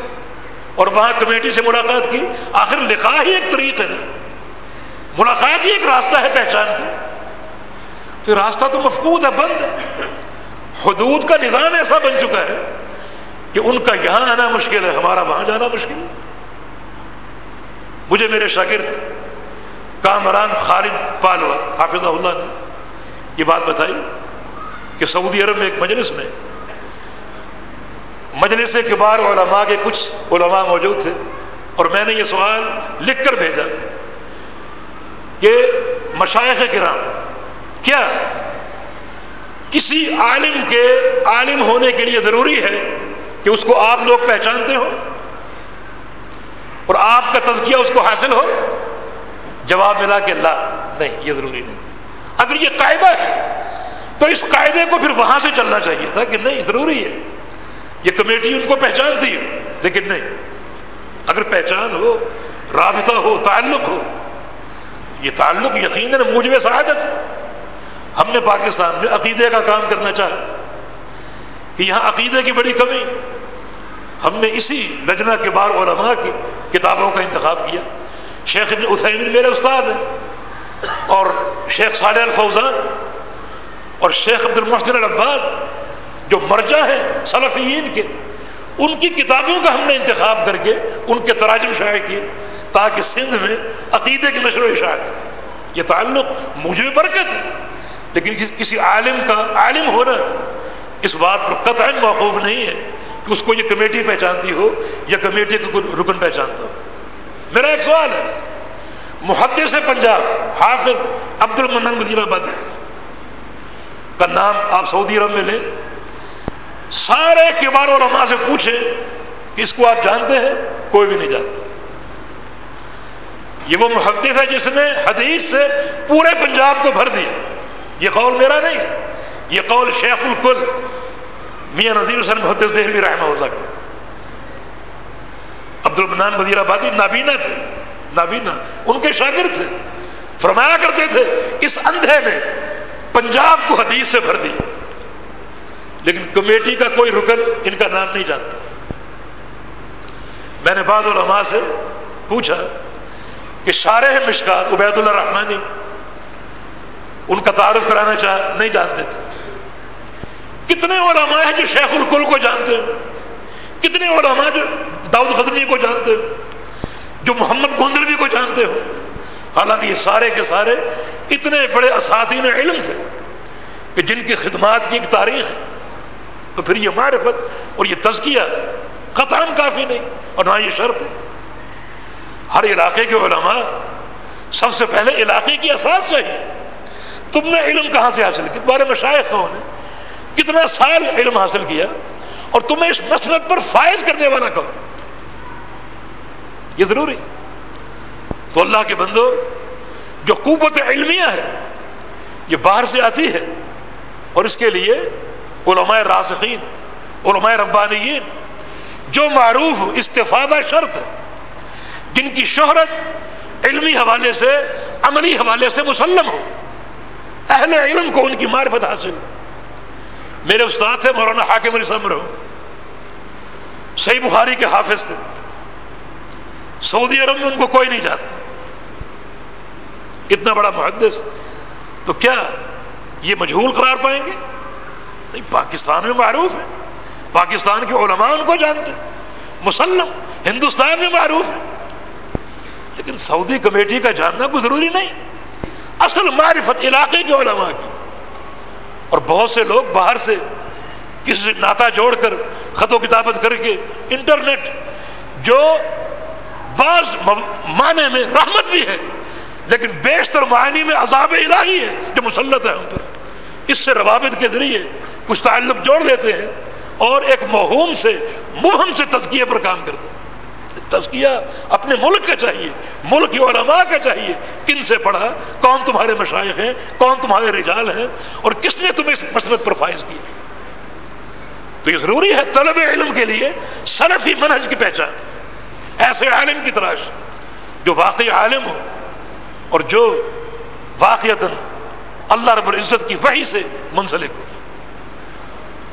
اور وہاں کمیٹی سے ملاقات کی۔ آخر لکھا ہی ایک طریقہ ہے۔ ملاقات ہی ایک راستہ ہے پہچان کا تو راستہ تو مفقود ہے، بند ہے۔ حدود کا نظام ایسا بن چکا ہے کہ ان کا یہاں آنا مشکل ہے، ہمارا وہاں جانا مشکل ہے۔ مجھے میرے شاگرد کامران خالد پالوا حافظ اللہ نے یہ بات بتائی کہ سعودی عرب میں ایک مجلس میں مجلس کبار علماء کے کچھ علماء موجود تھے اور میں نے یہ سوال لکھ کر بھیجا کہ مشائق کرام، کیا کسی عالم کے عالم ہونے کے لیے ضروری ہے کہ اس کو آپ لوگ پہچانتے ہو اور آپ کا تزکیہ اس کو حاصل ہو؟ جواب ملا کہ لا، نہیں، یہ ضروری نہیں۔ اگر یہ قاعدہ ہے، تو اس قاعدے کو پھر وہاں سے چلنا چاہیے تھا کہ نہیں، ضروری ہے۔ یہ کمیٹی ان کو پہچانتی ہے۔ لیکن نہیں، اگر پہچان ہو، رابطہ ہو، تعلق ہو، یہ تعلق یقیناً موجب سعادت ہم نے پاکستان میں عقیدے کا کام کرنا چاہا کہ یہاں عقیدے کی بڑی کمی۔ ہم نے اسی لجنا کے بار علماء کی کتابوں کا انتخاب کیا۔ شیخ ابن عثیمین میرے استاد ہیں اور شیخ صالح الفوزان اور شیخ عبد المحسن العباد جو مرجع ہیں صلفیین کے، ان کی کتابوں کا ہم نے انتخاب کر کے، ان کے تراجم شائع کیے تاکہ سندھ میں عقیدے کی نشر و اشاعت یہ تعلق مجھے برکت ہے، لیکن کسی عالم کا عالم ہونا اس بات پر قطع موقوف نہیں ہے کہ اس کو یہ کمیٹی پہچانتی ہو یا کمیٹی کا کوئی رکن پہچانتا ہو۔ میرا ایک سوال ہے، محدث پنجاب حافظ عبد المن وزیر آباد کا نام آپ سعودی عرب میں لیں۔ سارے کبار علماء سے پوچھیں کہ اس کو آپ جانتے ہیں؟ کوئی بھی نہیں جانتا۔ یہ وہ محدث ہے جس نے حدیث سے پورے پنجاب کو بھر دیا۔ یہ قول میرا نہیں ہے۔ یہ قول شیخ الکل میاں نذیر حسن محدث دہلوی رحمہ اللہ کا عبد المنان وزیر آبادی نابینا تھے۔ نابینا، ان کے شاگرد تھے۔ فرمایا کرتے تھے، اس اندھے نے پنجاب کو حدیث سے بھر دی لیکن کمیٹی کا کوئی رکن ان کا نام نہیں جانتا۔ میں نے بعض علماء سے پوچھا کہ شارح مشکات عبید اللہ رحمانی ان کا تعارف کرانا چاہ نہیں جانتے تھے۔ کتنے علماء ہیں جو شیخ الکل کو جانتے ہیں؟ کتنے علماء جو داؤد غزنی کو جانتے ہو جو محمد گوندلوی کو جانتے ہو حالانکہ یہ سارے کے سارے اتنے بڑے اساتین علم تھے کہ جن کی خدمات کی ایک تاریخ ہے۔ تو پھر یہ معرفت اور یہ تزکیہ قطام کافی نہیں اور نہ یہ شرط ہے۔ ہر علاقے کے علماء سب سے پہلے علاقے کی اساس چاہیے۔ تم نے علم کہاں سے حاصل کیا تمہارے مشائق کون ہیں کتنا سال علم حاصل کیا اور تمہیں اس مسلط پر فائز کرنے والا کہو یہ ضروری۔ تو اللہ کے بندو، جو قوت علمیہ ہے، یہ باہر سے آتی ہے اور اس کے لیے علماء راسخین، علماء ربانیین، جو معروف استفادہ شرط ہے، جن کی شہرت علمی حوالے سے، عملی حوالے سے مسلم ہو، اہل علم کو ان کی معرفت حاصل میرے استاد تھے، مولانا حاکم علی رہو صحیح بخاری کے حافظ تھے۔ سعودی عرب میں ان کو کوئی نہیں جانتا۔ اتنا بڑا محدث، تو کیا یہ مجہول قرار پائیں گے؟ نہیں پاکستان میں معروف ہے۔ پاکستان کے علماء ان کو جانتے مسلم، ہندوستان میں معروف ہے۔ لیکن سعودی کمیٹی کا جاننا کوئی ضروری نہیں۔ اصل معرفت علاقے کے علماء کی۔ اور بہت سے لوگ باہر سے کسی سے ناتا جوڑ کر خط و کتابت کر کے انٹرنیٹ، جو بعض معنی میں رحمت بھی ہے، لیکن بیشتر معنی میں عذاب الہی ہے، جو مسلط ہے ہم پر۔ اس سے روابط کے ذریعے کچھ تعلق جوڑ دیتے ہیں اور ایک مہوم سے مہم سے تزکیے پر کام کرتے ہیں۔ تزکیہ اپنے ملک کا چاہیے، ملک کی علماء کا چاہیے۔ کن سے پڑھا؟ کون تمہارے مشائق ہیں؟ کون تمہارے رجال ہیں؟ اور کس نے تمہیں اس مسلط پر فائز کی تو یہ ضروری ہے طلب علم کے لیے سلفی منہج کی پہچان، ایسے عالم کی تلاش جو واقعی عالم ہو اور جو واقعتا اللہ رب العزت کی وحی سے منسلک ہو۔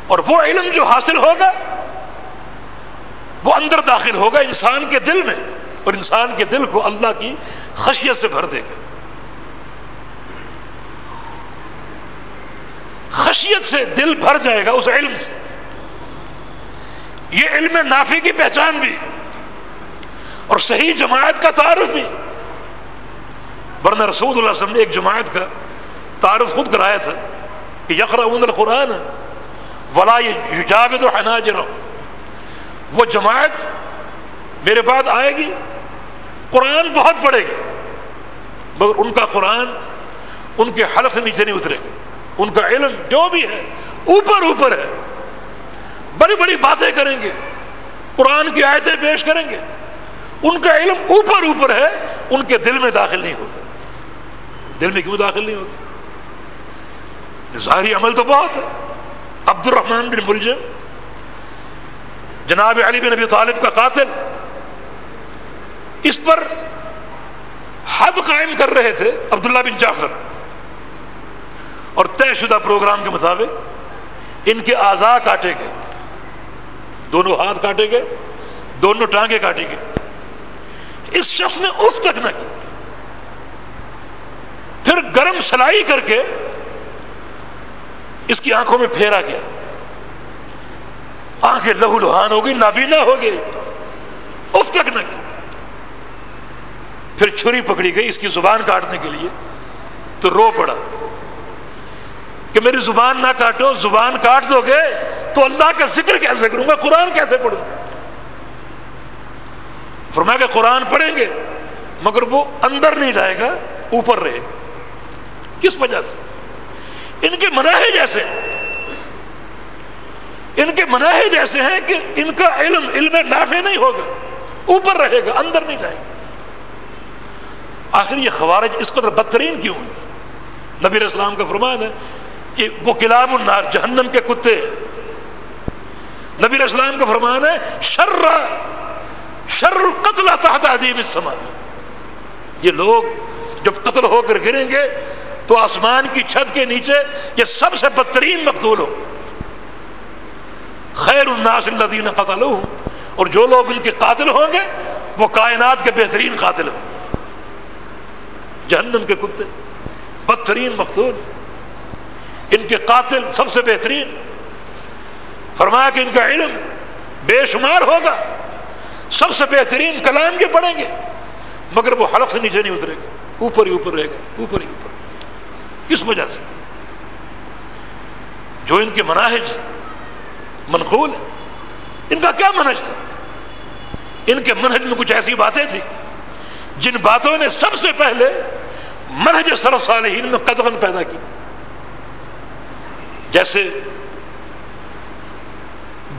اور وہ علم جو حاصل ہوگا، وہ اندر داخل ہوگا انسان کے دل میں، اور انسان کے دل کو اللہ کی خشیت سے بھر دے گا۔ خشیت سے دل بھر جائے گا اس علم سے۔ یہ علم نافی کی پہچان بھی، اور صحیح جماعت کا تعارف بھی۔ ورنہ رسول اللہ علیہ وسلم نے ایک جماعت کا تعارف خود کرایا تھا کہ یقرا القرآن ولا یجاوید حناجر وہ جماعت میرے بعد آئے گی، قرآن بہت پڑے گی، مگر ان کا قرآن ان کے حلق سے نیچے نہیں اترے گا۔ ان کا علم جو بھی ہے، اوپر اوپر ہے۔ بڑی بڑی باتیں کریں گے، قرآن کی آیتیں پیش کریں گے۔ ان کا علم اوپر اوپر ہے، ان کے دل میں داخل نہیں ہوگا دل میں کیوں داخل نہیں ہوگا ظاہری عمل تو بہت ہے۔ عبد الرحمان بن ملجم جناب علی بن نبی طالب کا قاتل، اس پر حد قائم کر رہے تھے عبداللہ بن جعفر۔ اور طے شدہ پروگرام کے مطابق ان کے اعضاء کاٹے گئے۔ دونوں ہاتھ کاٹے گئے، دونوں ٹانگیں کاٹی گئے اس شخص نے اف تک نہ کی۔ پھر گرم سلائی کر کے اس کی آنکھوں میں پھیرا گیا۔ آنکھیں لہو لہان ہو گئی، نابینا ہو گئی، اف تک نہ کی۔ پھر چھری پکڑی گئی اس کی زبان کاٹنے کے لیے۔ تو رو پڑا۔ کہ میری زبان نہ کاٹو، زبان کاٹ دو گے تو اللہ کا ذکر کیسے کروں؟ گا قرآن کیسے پڑھوں؟ گا فرمایا کہ قرآن پڑھیں گے، مگر وہ اندر نہیں جائے گا، اوپر رہے گا۔ کس وجہ سے؟ ان کے مناہج جیسے ان کے مناہج ایسے ہیں کہ ان کا علم علم نافع نہیں ہوگا، اوپر رہے گا، اندر نہیں جائے گا۔ آخر یہ خوارج اس قدر بدترین کیوں ہے؟ نبی اسلام کا فرمان ہے کہ وہ کلاب النار، جہنم کے کتے نبی اسلام کا فرمان ہے، شر شر القتل تحت عظیم السماء۔ یہ لوگ جب قتل ہو کر گریں گے تو آسمان کی چھت کے نیچے یہ سب سے بدترین مقتول ہو۔ خیر الناس الذین قتلوا اور جو لوگ ان کے قاتل ہوں گے، وہ کائنات کے بہترین قاتل ہوں۔ جہنم کے کتے، بدترین مقتول۔ ان کے قاتل سب سے بہترین۔ فرمایا کہ ان کا علم بے شمار ہوگا۔ سب سے بہترین کلام کے پڑھیں گے، مگر وہ حلق سے نیچے نہیں اترے گا۔ اوپر ہی اوپر رہے گا، اوپر ہی اوپر۔ کس وجہ سے؟ جو ان کے مناہج منقول ہے ان کا کیا منہج تھا؟ ان کے منہج میں کچھ ایسی باتیں تھیں جن باتوں نے سب سے پہلے منہج سرف صالحین میں قدغن پیدا کی۔ جیسے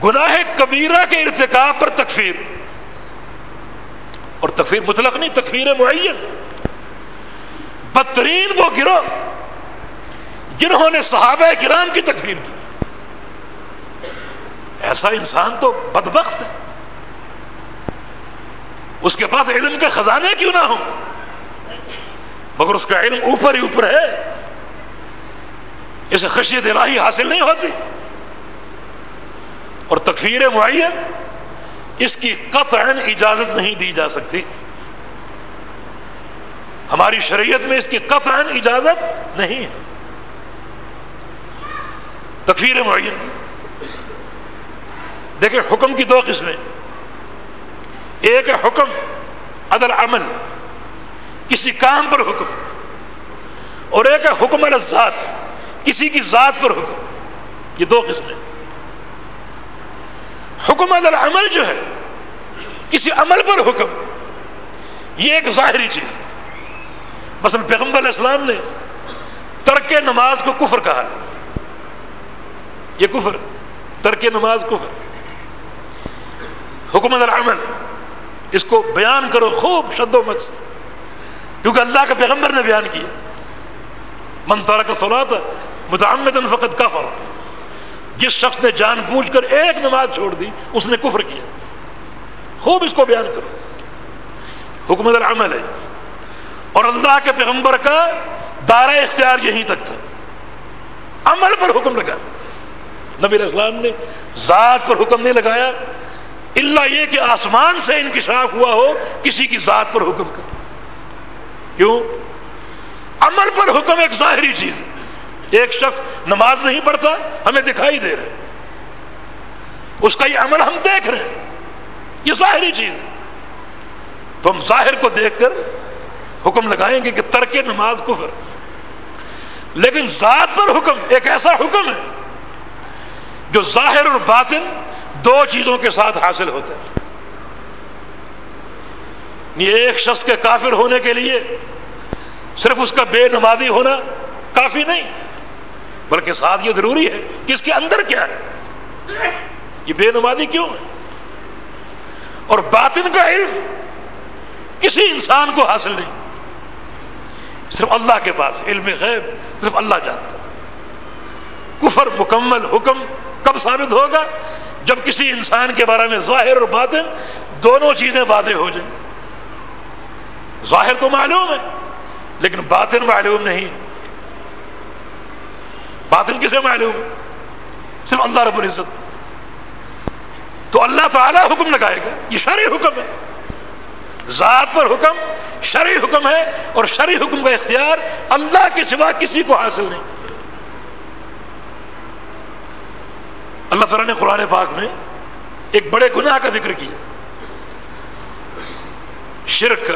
گناہ کبیرہ کے ارتکاب پر تکفیر، اور تکفیر مطلق نہیں، تکفیر معین۔ بدترین وہ گروہ جنہوں نے صحابہ کرام کی تکفیر کی۔ ایسا انسان تو بدبخت ہے۔ اس کے پاس علم کے خزانے کیوں نہ ہو مگر اس کا علم اوپر ہی اوپر ہے۔ اسے خشیت الہی حاصل نہیں ہوتی۔ اور تکفیر معین، اس کی قطع اجازت نہیں دی جا سکتی۔ ہماری شریعت میں اس کی قطع اجازت نہیں ہے۔ تکفیر معین۔ دیکھیں حکم کی دو قسمیں۔ ایک ہے حکم عدل عمل، کسی کام پر حکم، اور ایک ہے حکم الزاد کسی کی ذات پر حکم۔ یہ دو قسمیں۔ حکم عدل عمل جو ہے، کسی عمل پر حکم، یہ ایک ظاہری چیز ہے۔ مثلا پیغمبر علیہ السلام نے ترک نماز کو کفر کہا۔ ہے یہ کفر، ترک نماز کفر۔ حکمت العمل، اس کو بیان کرو خوب شد و مت سے کیونکہ اللہ کے پیغمبر نے بیان کیا۔ من کا سولا تھا متعمد فقط کا جس شخص نے جان بوجھ کر ایک نماز چھوڑ دی، اس نے کفر کیا۔ خوب اس کو بیان کرو۔ حکمت العمل ہے۔ اور اللہ کے پیغمبر کا دائرہ اختیار یہیں تک تھا۔ عمل پر حکم لگا۔ نبی اسلام نے ذات پر حکم نہیں لگایا۔ اللہ یہ کہ آسمان سے انکشاف ہوا ہو، کسی کی ذات پر حکم کر کیوں؟ عمل پر حکم ایک ظاہری چیز ہے۔ ایک شخص نماز نہیں پڑھتا، ہمیں دکھائی دے رہے اس کا یہ عمل ہم دیکھ رہے ہیں۔ یہ ظاہری چیز ہے۔ تو ہم ظاہر کو دیکھ کر حکم لگائیں گے کہ ترک نماز کفر۔ لیکن ذات پر حکم ایک ایسا حکم ہے جو ظاہر اور باطن دو چیزوں کے ساتھ حاصل ہوتا ہے یہ ایک شخص کے کافر ہونے کے لیے صرف اس کا بے نمازی ہونا کافی نہیں، بلکہ ساتھ یہ ضروری ہے کہ اس کے اندر کیا ہے۔ یہ بے نمازی کیوں ہے؟ اور باطن کا علم کسی انسان کو حاصل نہیں۔ صرف اللہ کے پاس علم غیب، صرف اللہ جانتا ہے۔ کفر مکمل حکم کب ثابت ہوگا؟ جب کسی انسان کے بارے میں ظاہر اور باطن دونوں چیزیں واضح ہو جائیں۔ ظاہر تو معلوم ہے، لیکن باطن معلوم نہیں۔ باطن کسے معلوم؟ صرف اللہ رب العزت۔ تو اللہ تعالی حکم لگائے گا، یہ شرعی حکم ہے۔ ذات پر حکم، شرعی حکم ہے اور شرعی حکم کا اختیار اللہ کے سوا کسی کو حاصل نہیں۔ اللہ تعالیٰ نے قرآن پاک میں ایک بڑے گناہ کا ذکر کیا۔ شرک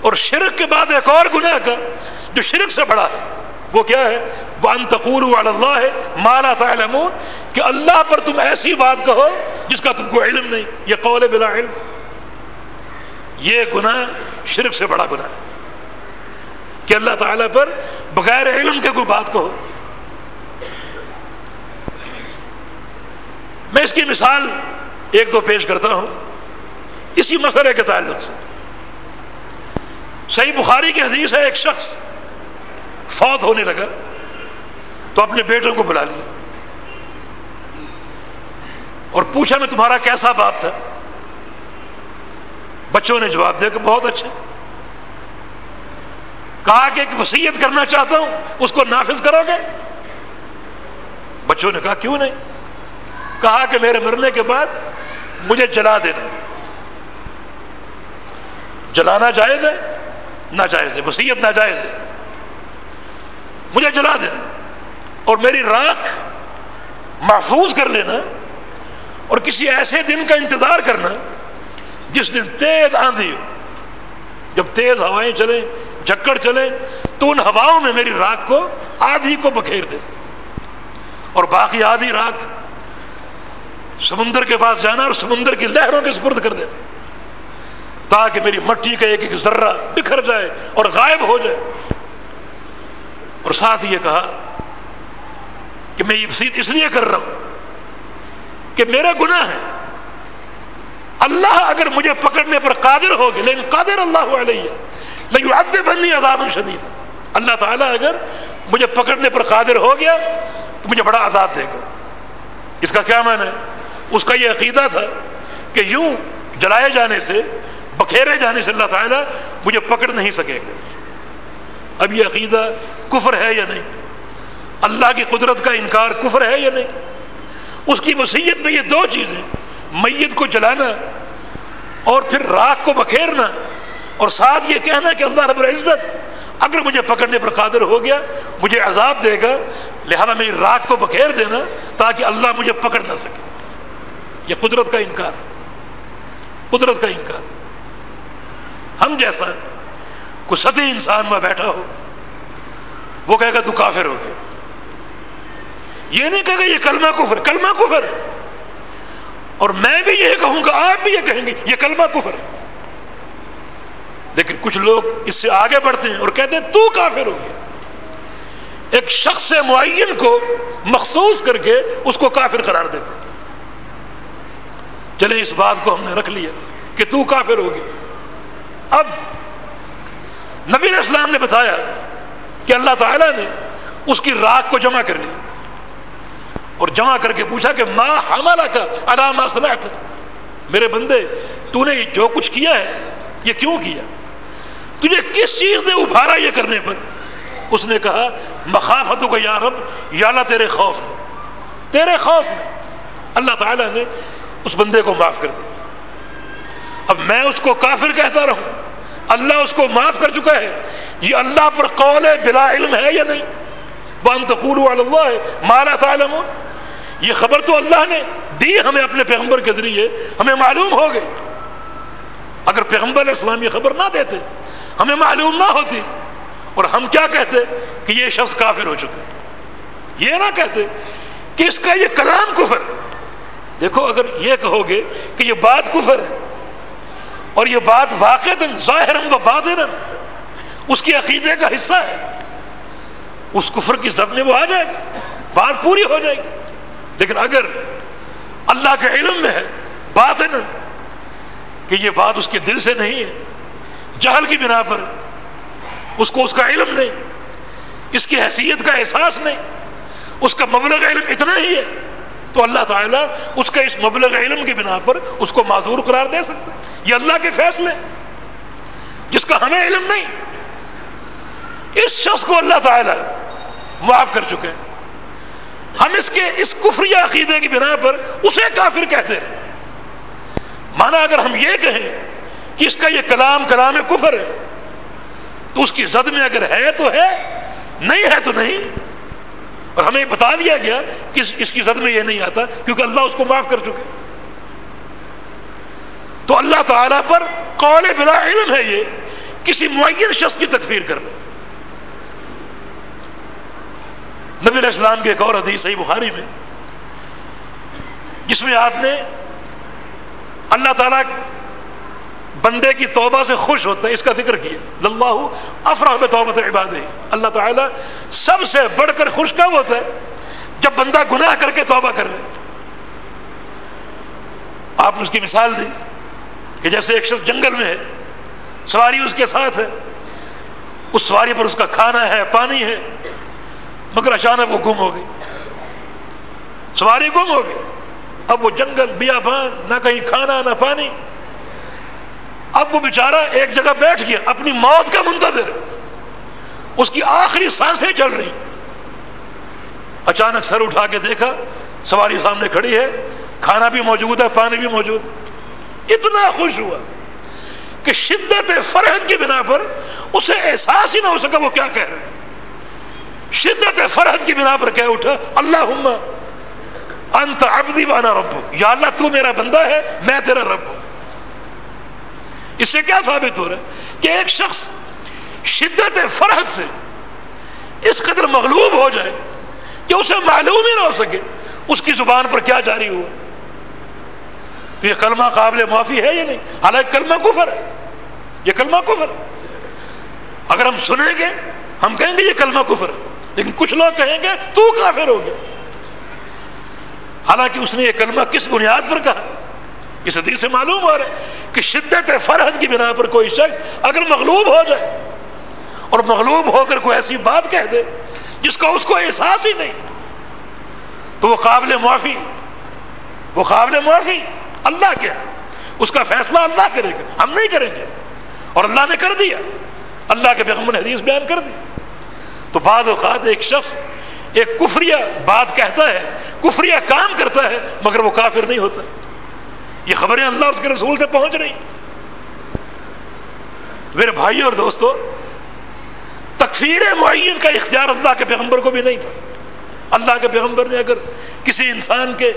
اور شرک کے بعد ایک اور گناہ کا جو شرک سے بڑا ہے، وہ کیا ہے؟ وہ انتقور اللہ ہے مالا تعلمون، کہ اللہ پر تم ایسی بات کہو جس کا تم کو علم نہیں۔ یہ قول بلا علم۔ یہ گناہ شرک سے بڑا گناہ ہے۔ کہ اللہ تعالیٰ پر بغیر علم کے کوئی بات کہو۔ میں اس کی مثال ایک دو پیش کرتا ہوں۔ اسی مسئلے کے تعلق سے۔ صحیح بخاری کی حدیث ہے، ایک شخص فوت ہونے لگا تو اپنے بیٹوں کو بلا لیا۔ اور پوچھا، میں تمہارا کیسا باپ تھا؟ بچوں نے جواب دیا کہ بہت اچھا۔ کہا کہ ایک وسیعت کرنا چاہتا ہوں، اس کو نافذ کرو گے؟ بچوں نے کہا، کیوں نہیں؟ کہا کہ میرے مرنے کے بعد مجھے جلا دینا جلانا جائز ہے؟ ناجائز ہے۔ وسیعت ناجائز ہے۔ مجھے جلا دینا اور میری راکھ محفوظ کر لینا اور کسی ایسے دن کا انتظار کرنا جس دن تیز آندھی ہو۔ جب تیز ہوائیں چلیں، جھکڑ چلے تو ان ہواؤں میں میری راکھ کو آدھی کو بکھیر دے۔ اور باقی آدھی راکھ سمندر کے پاس جانا اور سمندر کی لہروں کے سپرد کر دینا تاکہ میری مٹی کا ایک ایک ذرہ بکھر جائے اور غائب ہو جائے۔ اور ساتھ یہ کہا کہ میں یہ اس لیے کر رہا ہوں کہ کہ میرے گناہ ہے۔ اللہ اگر مجھے پکڑنے پر قادر ہوگی لیکن قادر اللہ علیہ لیکن ادب بنی عذاب شدید اللہ تعالیٰ اگر مجھے پکڑنے پر قادر ہو گیا تو مجھے بڑا عذاب دے گا۔ اس کا کیا معنی ہے؟ اس کا یہ عقیدہ تھا کہ یوں جلائے جانے سے، بکھیرے جانے سے اللہ تعالیٰ مجھے پکڑ نہیں سکے گا۔ اب یہ عقیدہ کفر ہے یا نہیں؟ اللہ کی قدرت کا انکار کفر ہے یا نہیں؟ اس کی وسیعت میں یہ دو چیزیں، میت کو جلانا اور پھر راک کو بکھیرنا اور ساتھ یہ کہنا کہ اللہ رب العزت اگر مجھے پکڑنے پر قادر ہو گیا، مجھے عذاب دے گا، لہذا میری راک کو بکھیر دینا تاکہ اللہ مجھے پکڑ نہ سکے۔ یہ قدرت کا انکار قدرت کا انکار ہم جیسا کوئی سطح انسان میں بیٹھا ہو، وہ کہے گا تو کافر ہو گیا۔ یہ نہیں کہے گا یہ کلمہ کفر کلمہ کفر۔ ہے اور میں بھی یہ کہوں گا، آپ بھی یہ کہیں گے، یہ کلمہ کفر۔ ہے لیکن کچھ لوگ اس سے آگے بڑھتے ہیں اور کہتے ہیں تو کافر ہو گیا۔ ایک شخص معین کو مخصوص کر کے اس کو کافر قرار دیتے چلے اس بات کو ہم نے رکھ لیا کہ تو کافر ہو گیا اب نبی اسلام نے بتایا کہ اللہ تعالیٰ نے اس کی راک کو جمع کر لی اور جمع کر کے پوچھا کہ ماں ہمارا کا علامہ صلاحت میرے بندے، تو نے جو کچھ کیا ہے، یہ کیوں کیا؟ تجھے کس چیز نے ابھارا یہ کرنے پر؟ اس نے کہا مخافت کو یا رب، یا اللہ تیرے خوف میں۔ تیرے خوف میں اللہ تعالیٰ نے اس بندے کو معاف کر دیا اب میں اس کو کافر کہتا رہوں۔ اللہ اس کو معاف کر چکا ہے۔ یہ اللہ پر قول ہے، بلا علم ہے یا نہیں؟ بان تقول اللہ ہے مالا تعلم یہ خبر تو اللہ نے دی ہمیں اپنے پیغمبر کے ذریعے۔ ہمیں معلوم ہو گئی۔ اگر پیغمبر اسلام یہ خبر نہ دیتے، ہمیں معلوم نہ ہوتی۔ اور ہم کیا کہتے؟ کہ یہ شخص کافر ہو چکے یہ نہ کہتے کہ اس کا یہ کلام کفر۔ دیکھو، اگر یہ کہو گے کہ یہ بات کفر ہے اور یہ بات واقع ظاہر و بات ہے نا اس کی عقیدے کا حصہ ہے، اس کفر کی زد میں وہ آ جائے گا بات پوری ہو جائے گی۔ لیکن اگر اللہ کے علم میں ہے بات ہے نا کہ یہ بات اس کے دل سے نہیں ہے، جہل کی بنا پر، اس کو اس کا علم نہیں، اس کی حیثیت کا احساس نہیں، اس کا مبلغ علم اتنا ہی ہے تو اللہ تعالیٰ اس کا اس مبلغ علم کی بنا پر اس کو معذور قرار دے سکتا ہے۔ یہ اللہ کے فیصلے، جس کا ہمیں علم نہیں۔ اس شخص کو اللہ تعالیٰ معاف کر چکے ہیں۔ ہم اس کے اس کفری عقیدے کی بنا پر اسے کافر کہتے ہیں۔ مانا اگر ہم یہ کہیں کہ اس کا یہ کلام کلام کفر ہے، تو اس کی زد میں اگر ہے تو ہے، نہیں ہے تو نہیں۔ اور ہمیں بتا دیا گیا کہ اس کی زد میں یہ نہیں آتا کیونکہ اللہ اس کو معاف کر چکے تو اللہ تعالی پر قول بلا علم ہے یہ، کسی معین شخص کی تکفیر کرنا۔ نبی علیہ السلام کے ایک اور حدیث صحیح بخاری میں، جس میں آپ نے اللہ تعالیٰ بندے کی توبہ سے خوش ہوتا ہے اس کا ذکر کیا۔ اللہ افراح میں توبہ عباد اللہ تعالیٰ سب سے بڑھ کر خوش کب ہوتا ہے؟ جب بندہ گناہ کر کے توبہ کر لے۔ آپ نے اس کی مثال دی کہ جیسے ایک شخص جنگل میں ہے، سواری اس کے ساتھ ہے، اس سواری پر اس کا کھانا ہے، پانی ہے، مگر اچانک وہ گم ہو گئی۔ سواری گم ہو گئی۔ اب وہ جنگل بیا بان نہ کہیں کھانا، نہ پانی۔ اب وہ بیچارہ ایک جگہ بیٹھ گیا، اپنی موت کا منتظر۔ اس کی آخری سانسیں چل رہی۔ اچانک سر اٹھا کے دیکھا، سواری سامنے کھڑی ہے، کھانا بھی موجود ہے، پانی بھی موجود۔ ہے اتنا خوش ہوا کہ شدت فرحت کی بنا پر اسے احساس ہی نہ ہو سکا وہ کیا کہہ رہے شدت فرحت کی بنا پر کہہ اٹھا اللہ انت عبدی وانا رب یا اللہ، تو میرا بندہ ہے، میں تیرا رب ہوں۔ اس سے کیا ثابت ہو رہا ہے کہ ایک شخص شدت فرحت سے اس قدر مغلوب ہو جائے کہ اسے معلوم ہی نہ ہو سکے اس کی زبان پر کیا جاری ہوا۔ تو یہ کلمہ قابل معافی ہے یا نہیں؟ حالانکہ کلمہ کفر ہے۔ یہ کلمہ کفر اگر ہم سنیں گے، ہم کہیں گے یہ کلمہ کفر لیکن کچھ لوگ کہیں گے تو کافر ہو گیا۔ حالانکہ اس نے یہ کلمہ کس بنیاد پر کہا؟ اس حدیث سے معلوم ہو رہا ہے کہ شدت فرحت کی بنا پر کوئی شخص اگر مغلوب ہو جائے اور مغلوب ہو کر کوئی ایسی بات کہہ دے جس کا اس کو احساس ہی نہیں، تو وہ قابل معافی، وہ قابل معافی اللہ کے اس کا فیصلہ اللہ کرے گا، ہم نہیں کریں گے۔ اور اللہ نے کر دیا۔ اللہ کے پیغمبر نے حدیث بیان کر دی۔ تو بعض اوقات ایک شخص ایک کفریہ بات کہتا ہے، کفریہ کام کرتا ہے، مگر وہ کافر نہیں ہوتا۔ یہ خبریں اللہ اس کے رسول سے پہنچ رہی میرے بھائی اور دوستو تکفیر معین کا اختیار اللہ کے پیغمبر کو بھی نہیں تھا۔ اللہ کے پیغمبر نے اگر کسی انسان کے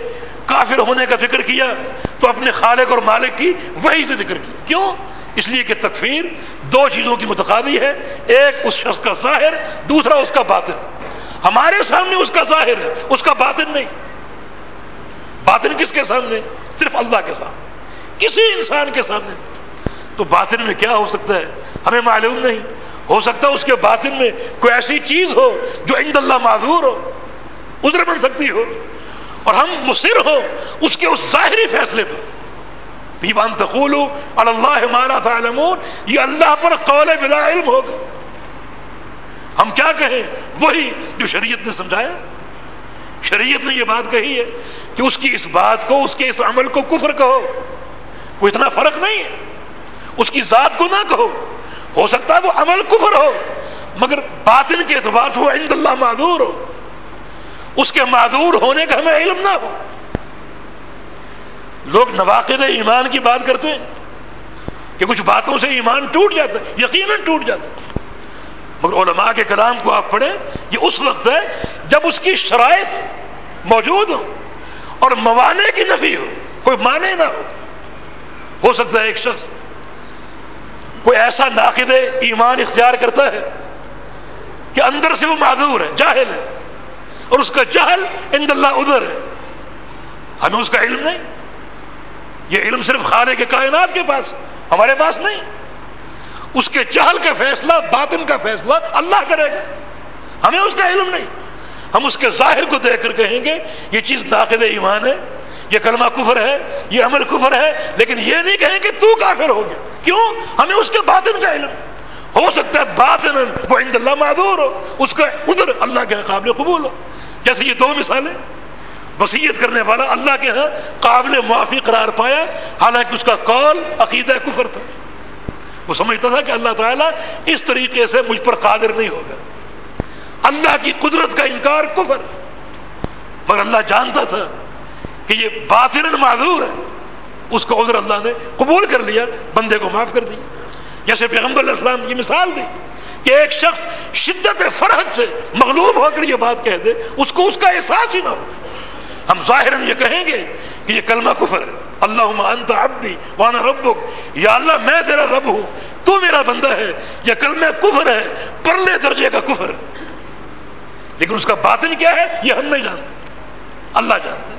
کافر ہونے کا ذکر کیا، تو اپنے خالق اور مالک کی وہی سے ذکر کیا۔ کیوں؟ اس لیے کہ تکفیر دو چیزوں کی متقابی ہے، ایک اس شخص کا ظاہر، دوسرا اس کا باطن۔ ہمارے سامنے اس کا ظاہر ہے، اس کا باطن نہیں۔ باطن کس کے سامنے؟ صرف اللہ کے سامنے، کسی انسان کے سامنے۔ تو باطن میں کیا ہو سکتا ہے؟ ہمیں معلوم نہیں۔ ہو سکتا ہے اس کے باطن میں کوئی ایسی چیز ہو جو عند اللہ معذور ہو، ادھر بن سکتی ہو، اور ہم مصر ہو اس کے اس ظاہری فیصلے پر۔ دیوان تقول اللہ مارا تھا یہ اللہ پر قول بلا علم ہوگا۔ ہم کیا کہیں؟ وہی جو شریعت نے سمجھایا۔ شریعت نے یہ بات کہی ہے کہ اس کی اس بات کو، اس کے اس عمل کو کفر کہو۔ کوئی اتنا فرق نہیں ہے۔ اس کی ذات کو نہ کہو۔ ہو سکتا ہے وہ عمل کفر ہو، مگر باطن کے اعتبار سے وہ عند اللہ معذور ہو۔ اس کے معذور ہونے کا ہمیں علم نہ ہو۔ لوگ نواقد ایمان کی بات کرتے ہیں کہ کچھ باتوں سے ایمان ٹوٹ جاتا ہے، یقیناً ٹوٹ جاتا ہے۔ مگر علماء کے کلام کو آپ پڑھیں، یہ اس وقت ہے جب اس کی شرائط موجود ہو اور موانے کی نفی ہو، کوئی مانے نہ ہو۔ ہو سکتا ہے ایک شخص کوئی ایسا ناقد ایمان اختیار کرتا ہے کہ اندر سے وہ معذور ہے، جاہل ہے، اور اس کا جہل اند اللہ ادھر ہے۔ ہمیں اس کا علم نہیں۔ یہ علم صرف خالے کے کائنات کے پاس، ہمارے پاس نہیں۔ اس کے جہل کا فیصلہ، باطن کا فیصلہ اللہ کرے گا۔ ہمیں اس کا علم نہیں۔ ہم اس کے ظاہر کو دیکھ کر کہیں گے، یہ چیز ناقد ایمان ہے، یہ کلمہ کفر ہے، یہ عمل کفر ہے، لیکن یہ نہیں کہیں کہ تو کافر ہو گیا۔ کیوں؟ ہمیں اس کے باطن کا علم۔ ہو سکتا ہے باطن وہ عند اللہ معذور ہو، اس کا ادھر اللہ کے قابل قبول ہو۔ جیسے یہ دو مثالیں۔ وسیعت کرنے والا اللہ کے ہاں قابل معافی قرار پایا، حالانکہ اس کا قول عقیدہ کفر تھا۔ وہ سمجھتا تھا کہ اللہ تعالیٰ اس طریقے سے مجھ پر قادر نہیں ہوگا۔ اللہ کی قدرت کا انکار کفر۔ مگر اللہ جانتا تھا کہ یہ باطن معذور ہے۔ اس کو عذر اللہ نے قبول کر لیا، بندے کو معاف کر دیا جیسے پیغمبر علیہ السلام یہ مثال دی کہ ایک شخص شدت فرحت سے مغلوب ہو کر یہ بات کہہ دے، اس کو اس کا احساس ہی نہ ہو۔ ہم ظاہر یہ کہیں گے کہ یہ کلمہ کفر ہے۔ اللہ انت عبدی وانا ربک، یا اللہ میں تیرا رب ہوں، تو میرا بندہ ہے، یہ کلمہ کفر ہے، پرلے درجے کا کفر۔ لیکن اس کا باطن کیا ہے؟ یہ ہم نہیں جانتے۔ اللہ جانتے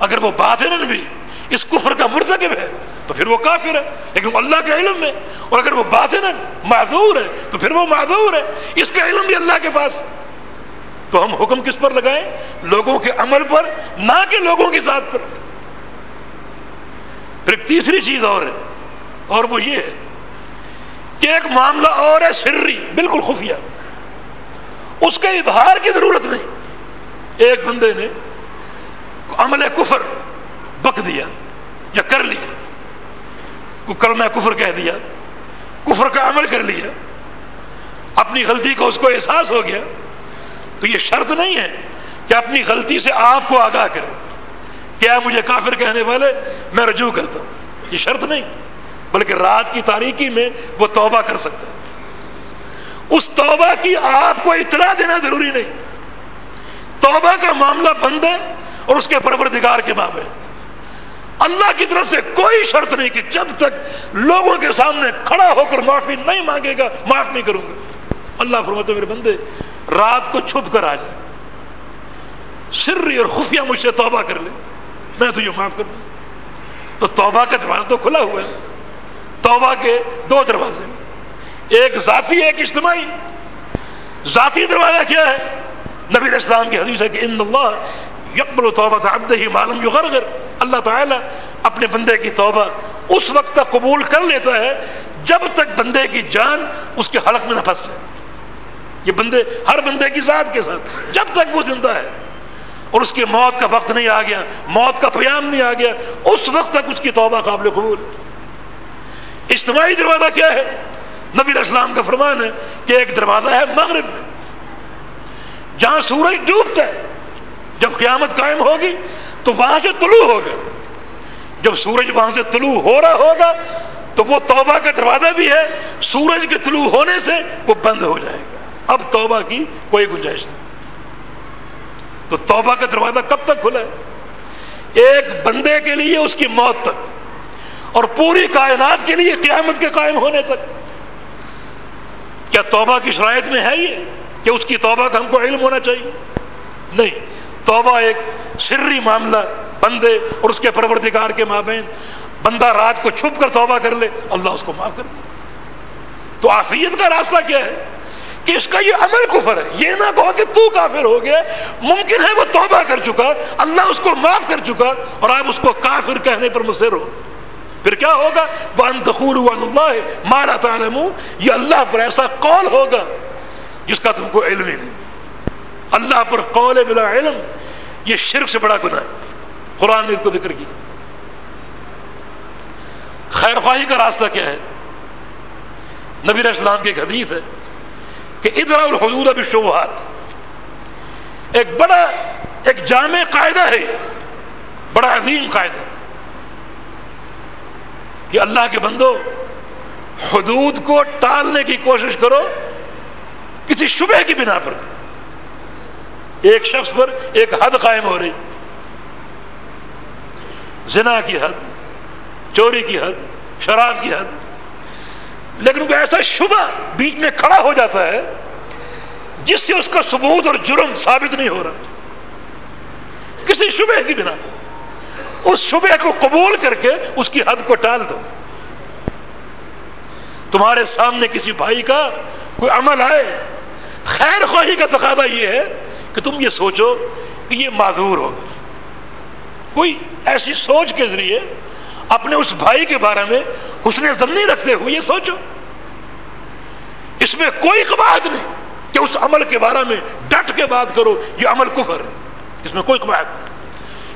اگر وہ باطن بھی اس کفر کا مرتکب ہے، تو پھر وہ کافر ہے، لیکن اللہ کے علم میں۔ اور اگر وہ باطن معذور ہے، تو پھر وہ معذور ہے۔ اس کا علم بھی اللہ کے پاس۔ تو ہم حکم کس پر لگائیں؟ لوگوں کے عمل پر، نہ کہ لوگوں کی ذات پر۔ پھر ایک تیسری چیز اور ہے، اور وہ یہ ہے کہ ایک معاملہ اور ہے سری، بالکل خفیہ۔ اس کے اظہار کی ضرورت نہیں۔ ایک بندے نے عمل کفر بک دیا یا کر لیا۔ کلمہ کفر کہہ دیا، کفر کا عمل کر لیا۔ اپنی غلطی کو اس کو احساس ہو گیا۔ تو یہ شرط نہیں ہے کہ اپنی غلطی سے آپ کو آگاہ کرے۔ کیا مجھے کافر کہنے والے؟ میں رجوع کرتا ہوں۔ یہ شرط نہیں، بلکہ رات کی تاریکی میں وہ توبہ کر سکتا ہے۔ اس توبہ کی آپ کو اطلاع دینا ضروری نہیں۔ توبہ کا معاملہ بند ہے اور اس کے پروردگار کے باب ہے۔ اللہ کی طرف سے کوئی شرط نہیں کہ جب تک لوگوں کے سامنے کھڑا ہو کر معافی نہیں مانگے گا، معاف نہیں کروں گا۔ اللہ فرماتے میرے بندے، رات کو چھپ کر آ جائے۔ سری اور خفیہ مجھ سے توبہ کر لے۔ میں تجھے معاف کر دوں۔ تو توبہ کا دروازہ تو کھلا ہوا ہے۔ توبہ کے دو دروازے۔ ایک ذاتی، ایک اجتماعی۔ ذاتی دروازہ کیا ہے؟ نبی اسلام کی حدیث ہے کہ ان اللہ یکبل و توبہ تھا ابد ہی معلوم جو اللہ تعالیٰ اپنے بندے کی توبہ اس وقت تک قبول کر لیتا ہے جب تک بندے کی جان اس کے حلق میں نہ پھنس جائے۔ یہ بندے، ہر بندے کی ذات کے ساتھ جب تک وہ زندہ ہے۔ اور اس کی موت کا وقت نہیں آ گیا، موت کا پیام نہیں آ گیا، اس وقت تک اس کی توبہ قابل قبول۔ اجتماعی دروازہ کیا ہے؟ نبی اسلام کا فرمان ہے کہ ایک دروازہ ہے مغرب میں، جہاں سورج ڈوبتا ہے۔ جب قیامت قائم ہوگی تو وہاں سے طلوع ہوگا۔ جب سورج وہاں سے طلوع ہو رہا ہوگا تو وہ توبہ کا دروازہ بھی ہے، سورج کے طلوع ہونے سے وہ بند ہو جائے گا۔ اب توبہ کی کوئی گنجائش نہیں۔ تو توبہ کا دروازہ کب تک کھلا ہے؟ ایک بندے کے لیے اس کی موت تک اور پوری کائنات کے لیے قیامت کے قائم ہونے تک۔ کیا توبہ کی شرائط میں ہے یہ کہ اس کی توبہ کا ہم کو علم ہونا چاہیے؟ نہیں۔ توبہ ایک سری معاملہ، بندے اور اس کے پروردگار کے مابین۔ بندہ رات کو چھپ کر توبہ کر لے، اللہ اس کو معاف کر دے۔ تو آفیت کا راستہ کیا ہے؟ کہ اس کا یہ عمل کفر ہے۔ یہ نہ کہو کہ تو کافر ہو گیا۔ ممکن ہے وہ توبہ کر چکا، اللہ اس کو معاف کر چکا اور آپ اس کو کافر کہنے پر مصر ہو۔ پھر کیا ہوگا؟ وہ اللہ مارا تعلم یہ اللہ پر ایسا قول ہوگا جس کا تم کو علم ہی نہیں۔ اللہ پر قول بلا علم، یہ شرک سے بڑا گناہ ہے۔ قرآن نے اس کو ذکر کیا۔ خیر خواہی کا راستہ کیا ہے؟ نبی اسلام کی ایک حدیث ہے۔ کہ ادھر الحدود اب ایک بڑا، ایک جامع قاعدہ ہے، بڑا عظیم قاعدہ۔ کہ اللہ کے بندو، حدود کو ٹالنے کی کوشش کرو، کسی شبہ کی بنا پر۔ ایک شخص پر ایک حد قائم ہو رہی۔ زنا کی حد، چوری کی حد، شراب کی حد۔ لیکن ایسا شبہ بیچ میں کھڑا ہو جاتا ہے جس سے اس کا ثبوت اور جرم ثابت نہیں ہو رہا۔ کسی شبہ کی بنا پر۔ اس شبہ کو قبول کر کے اس کی حد کو ٹال دو۔ تمہارے سامنے کسی بھائی کا کوئی عمل آئے۔ خیر خواہی کا تقاضا یہ ہے کہ تم یہ سوچو کہ یہ معذور ہوگا کوئی ایسی سوچ کے ذریعے اپنے اس بھائی کے بارے میں حسن ضمنی رکھتے ہوئے سوچو۔ اس میں کوئی قباحت نہیں کہ اس عمل کے بارے میں ڈٹ کے بات کرو، یہ عمل کفر ہے۔ اس میں کوئی قباحت نہیں۔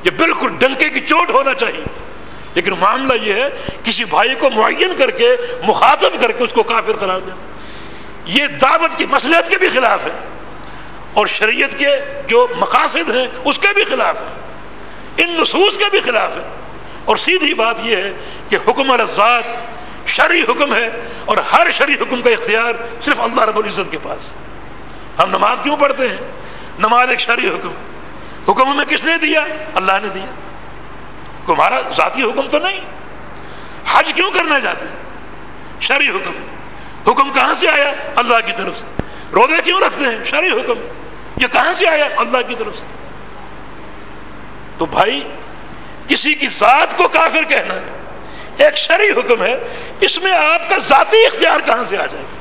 یہ بالکل ڈنکے کی چوٹ ہونا چاہیے۔ لیکن معاملہ یہ ہے، کسی بھائی کو معین کر کے، مخاطب کر کے اس کو کافر قرار دینا یہ دعوت کی مسلحت کے بھی خلاف ہے۔ اور شریعت کے جو مقاصد ہیں، اس کے بھی خلاف ہے۔ ان نصوص کے بھی خلاف ہے۔ اور سیدھی بات یہ ہے کہ حکم الزاد شرعی حکم ہے اور ہر شرعی حکم کا اختیار صرف اللہ رب العزت کے پاس ہم نماز کیوں پڑھتے ہیں؟ نماز ایک شرعی حکم حکم میں کس نے دیا؟ اللہ نے دیا۔ تمہارا ذاتی حکم تو نہیں۔ حج کیوں کرنا چاہتے ہیں؟ شرعی حکم۔ حکم کہاں سے آیا؟ اللہ کی طرف سے۔ روزے کیوں رکھتے ہیں؟ شرعی حکم۔ یہ کہاں سے آیا؟ اللہ کی طرف سے۔ تو بھائی کسی کی ذات کو کافر کہنا ہے۔ ایک شرعی حکم ہے، اس میں آپ کا ذاتی اختیار کہاں سے آ جائے گا؟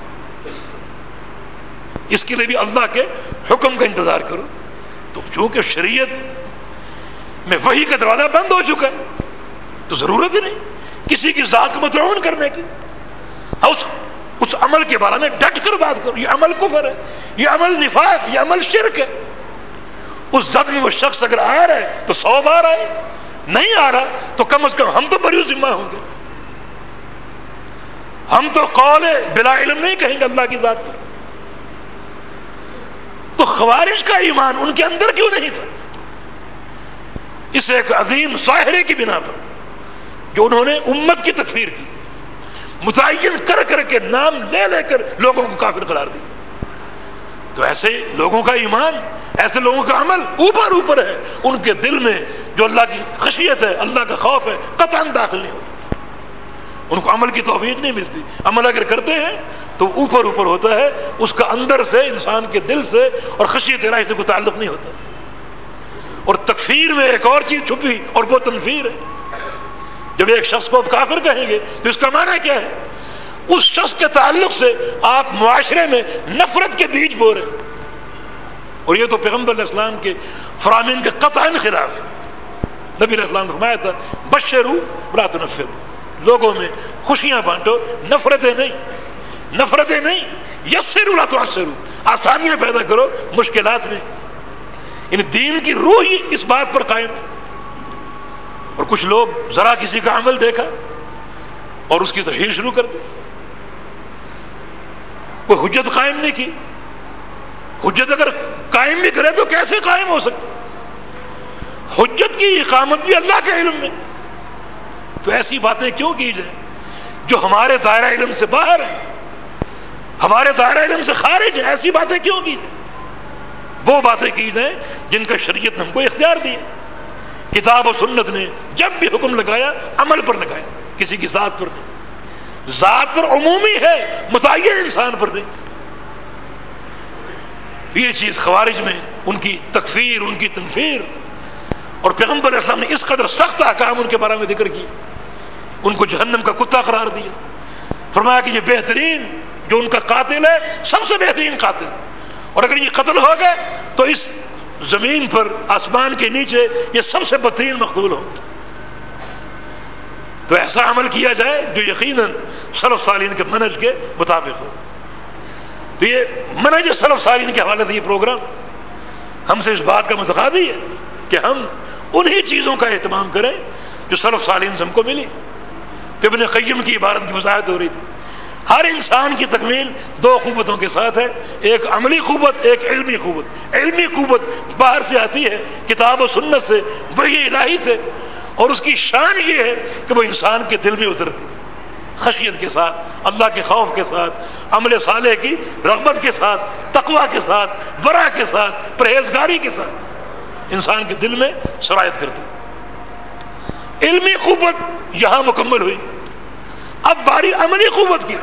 اس کے لیے بھی اللہ کے حکم کا انتظار کرو۔ تو چونکہ شریعت میں وہی کا دروازہ بند ہو چکا ہے، تو ضرورت ہی نہیں کسی کی ذات کو متعون کرنے کی۔ اس اس عمل کے بارے میں ڈٹ کر بات کرو۔ یہ عمل کفر ہے، یہ عمل نفاق، یہ عمل شرک ہے۔ اس زد میں وہ شخص اگر آ رہا ہے تو سو بار آئے۔ نہیں آ رہا تو کم از کم ہم تو بری ذمہ ہوں گے۔ ہم تو قول بلا علم نہیں کہیں گے اللہ کی ذات پر۔ تو خوارش کا ایمان ان کے اندر کیوں نہیں تھا؟ اس ایک عظیم ظاہرے کی بنا پر جو انہوں نے امت کی تکفیر کی۔ متعین کر کر کے نام لے لے کر لوگوں کو کافر قرار دیا۔ تو ایسے لوگوں کا ایمان، ایسے لوگوں کا عمل اوپر اوپر ہے۔ ان کے دل میں جو اللہ کی خشیت ہے، اللہ کا خوف ہے قطع داخل نہیں ہوتا۔ ان کو عمل کی توفیق نہیں ملتی۔ عمل اگر کرتے ہیں تو اوپر اوپر ہوتا ہے، اس کا اندر سے، انسان کے دل سے اور خشیت الہی سے کوئی تعلق نہیں ہوتا۔ اور تکفیر میں ایک اور چیز چھپی اور وہ تنفیر ہے۔ جب ایک شخص کو کافر کہیں گے تو اس کا معنی کیا ہے؟ اس شخص کے تعلق سے آپ معاشرے میں نفرت کے بیج بو رہے ہیں۔ اور یہ تو پیغمبر علیہ السلام کے فرامین کے قطع خلاف ہے۔ نبی علیہ السلام نے فرمایا تھا، بشرو بلا نفر لوگوں میں خوشیاں بانٹو، نفرتیں نہیں۔ نفرتیں نہیں یس لا تو آسانیاں پیدا کرو، مشکلات نہیں۔ ان یعنی دین کی روح ہی اس بات پر قائم۔ اور کچھ لوگ ذرا کسی کا عمل دیکھا اور اس کی تحریر شروع کر دی۔ کوئی حجت قائم نہیں کی۔ حجت اگر قائم بھی کرے تو کیسے قائم ہو سکتا؟ حجت کی اقامت بھی اللہ کے علم میں۔ تو ایسی باتیں کیوں کی جائیں؟ جو ہمارے دائرہ علم سے باہر ہیں۔ ہمارے دائرہ علم سے خارج ہیں۔ ایسی باتیں کیوں کی جائیں؟ وہ باتیں کی جائیں جن کا شریعت نے ہم کو اختیار دیا۔ کتاب و سنت نے جب بھی حکم لگایا، عمل پر لگایا، کسی کی ذات پر نہیں۔ ذات پر عمومی ہے متعین انسان پر نہیں۔ یہ چیز خوارج میں ان کی تکفیر، ان کی تنفیر۔ اور پیغمبر اسلام نے اس قدر سخت احکام ان کے بارے میں ذکر کیا ان کو جہنم کا کتا قرار دیا۔ فرمایا کہ یہ بہترین جو ان کا قاتل ہے، سب سے بہترین قاتل۔ اور اگر یہ قتل ہو گئے، تو اس زمین پر، آسمان کے نیچے، یہ سب سے بہترین مقتول ہو۔ تو ایسا عمل کیا جائے جو یقیناً سلف سالین کے منج کے مطابق ہو۔ تو یہ منج سلف سالین کے حوالے سے یہ پروگرام ہم سے اس بات کا متقاضی ہے کہ ہم انہی چیزوں کا اہتمام کریں جو سلف سالین سے ہم کو ملی۔ تو ابن قیم کی عبارت کی وضاحت ہو رہی تھی۔ ہر انسان کی تکمیل دو قوتوں کے ساتھ ہے۔ ایک عملی قوت، ایک علمی قوت۔ علمی قوت باہر سے آتی ہے، کتاب و سنت سے وہی الہی سے۔ اور اس کی شان یہ ہے کہ وہ انسان کے دل میں اترتی خشیت کے ساتھ، اللہ کے خوف کے ساتھ، عمل صالح کی رغبت کے ساتھ تقوا کے ساتھ ورا کے ساتھ، پرہیزگاری کے ساتھ انسان کے دل میں شرائط کرتی علمی قوت یہاں مکمل ہوئی۔ اب باری عملی قوت کی۔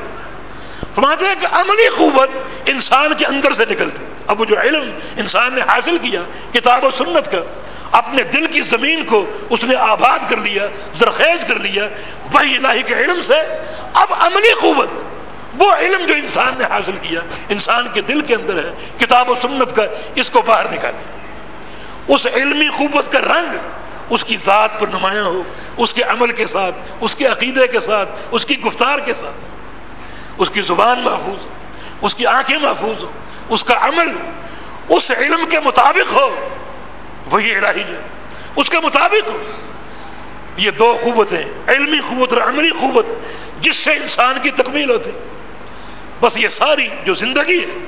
فرماتے ہیں کہ عملی قوت انسان کے اندر سے نکلتی۔ اب وہ جو علم انسان نے حاصل کیا، کتاب و سنت کا اپنے دل کی زمین کو اس نے آباد کر لیا زرخیز کر لیا۔ وہی الہی کے علم سے اب عملی قوت، وہ علم جو انسان نے حاصل کیا، انسان کے دل کے اندر ہے، کتاب و سنت کا اس کو باہر نکالے اس علمی قوت کا رنگ اس کی ذات پر نمایاں ہو، اس کے عمل کے ساتھ، اس کے عقیدے کے ساتھ، اس کی گفتار کے ساتھ۔ اس کی زبان محفوظ ہو اس کی آنکھیں محفوظ ہو اس کا عمل اس علم کے مطابق ہو۔ وہی الہی جو اس کے مطابق یہ دو قوتیں علمی قوت اور عملی قوت، جس سے انسان کی تکمیل ہوتی۔ بس یہ ساری جو زندگی ہے،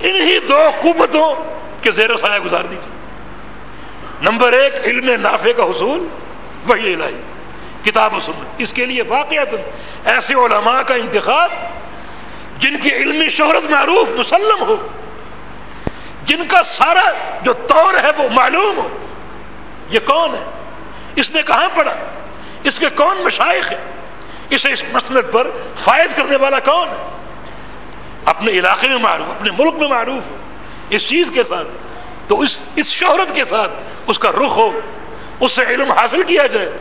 انہی دو قوتوں کے زیر و سایہ گزار دیجیے نمبر ایک، علم نافع کا حصول، وہی الہی۔ کتاب و سنت۔ اس کے لیے واقعات ایسے علماء کا انتخاب، جن کی علمی شہرت معروف، مسلم ہو۔ جن کا سارا جو طور ہے وہ معلوم ہو۔ یہ کون ہے؟ اس نے کہاں پڑھا؟ اس کے کون مشائق ہے اسے اس مسلط پر فائد کرنے والا کون ہے؟ اپنے علاقے میں معروف، اپنے ملک میں معروف ہو۔ اس چیز کے ساتھ، تو اس اس شہرت کے ساتھ اس کا رخ ہو۔ اس سے علم حاصل کیا جائے۔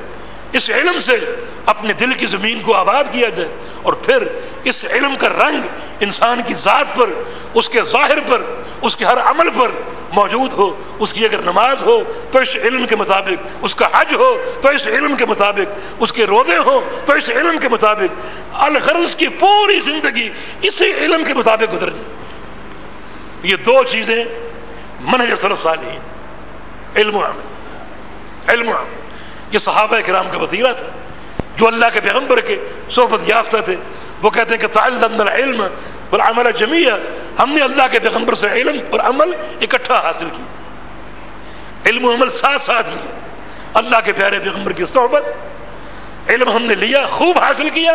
اس علم سے اپنے دل کی زمین کو آباد کیا جائے۔ اور پھر اس علم کا رنگ انسان کی ذات پر، اس کے ظاہر پر اس کے ہر عمل پر موجود ہو، اس کی اگر نماز ہو تو اس علم کے مطابق، اس کا حج ہو تو اس علم کے مطابق، اس کے روزے ہو تو اس علم کے مطابق، الغرض کی پوری زندگی اسی علم کے مطابق گزر جائے یہ دو چیزیں منہج صرف صالحین علم و عمل۔ علم و عمل۔ یہ صحابہ کرام کا وطیرہ تھا، جو اللہ کے پیغمبر کے صحبت یافتہ تھے۔ وہ کہتے ہیں کہ تعلم العلم والعمل جمیع ہم نے اللہ کے پیغمبر سے علم اور عمل اکٹھا حاصل کیا۔ علم و عمل ساتھ ساتھ لیا اللہ کے پیارے پیغمبر کی صحبت، علم ہم نے لیا، خوب حاصل کیا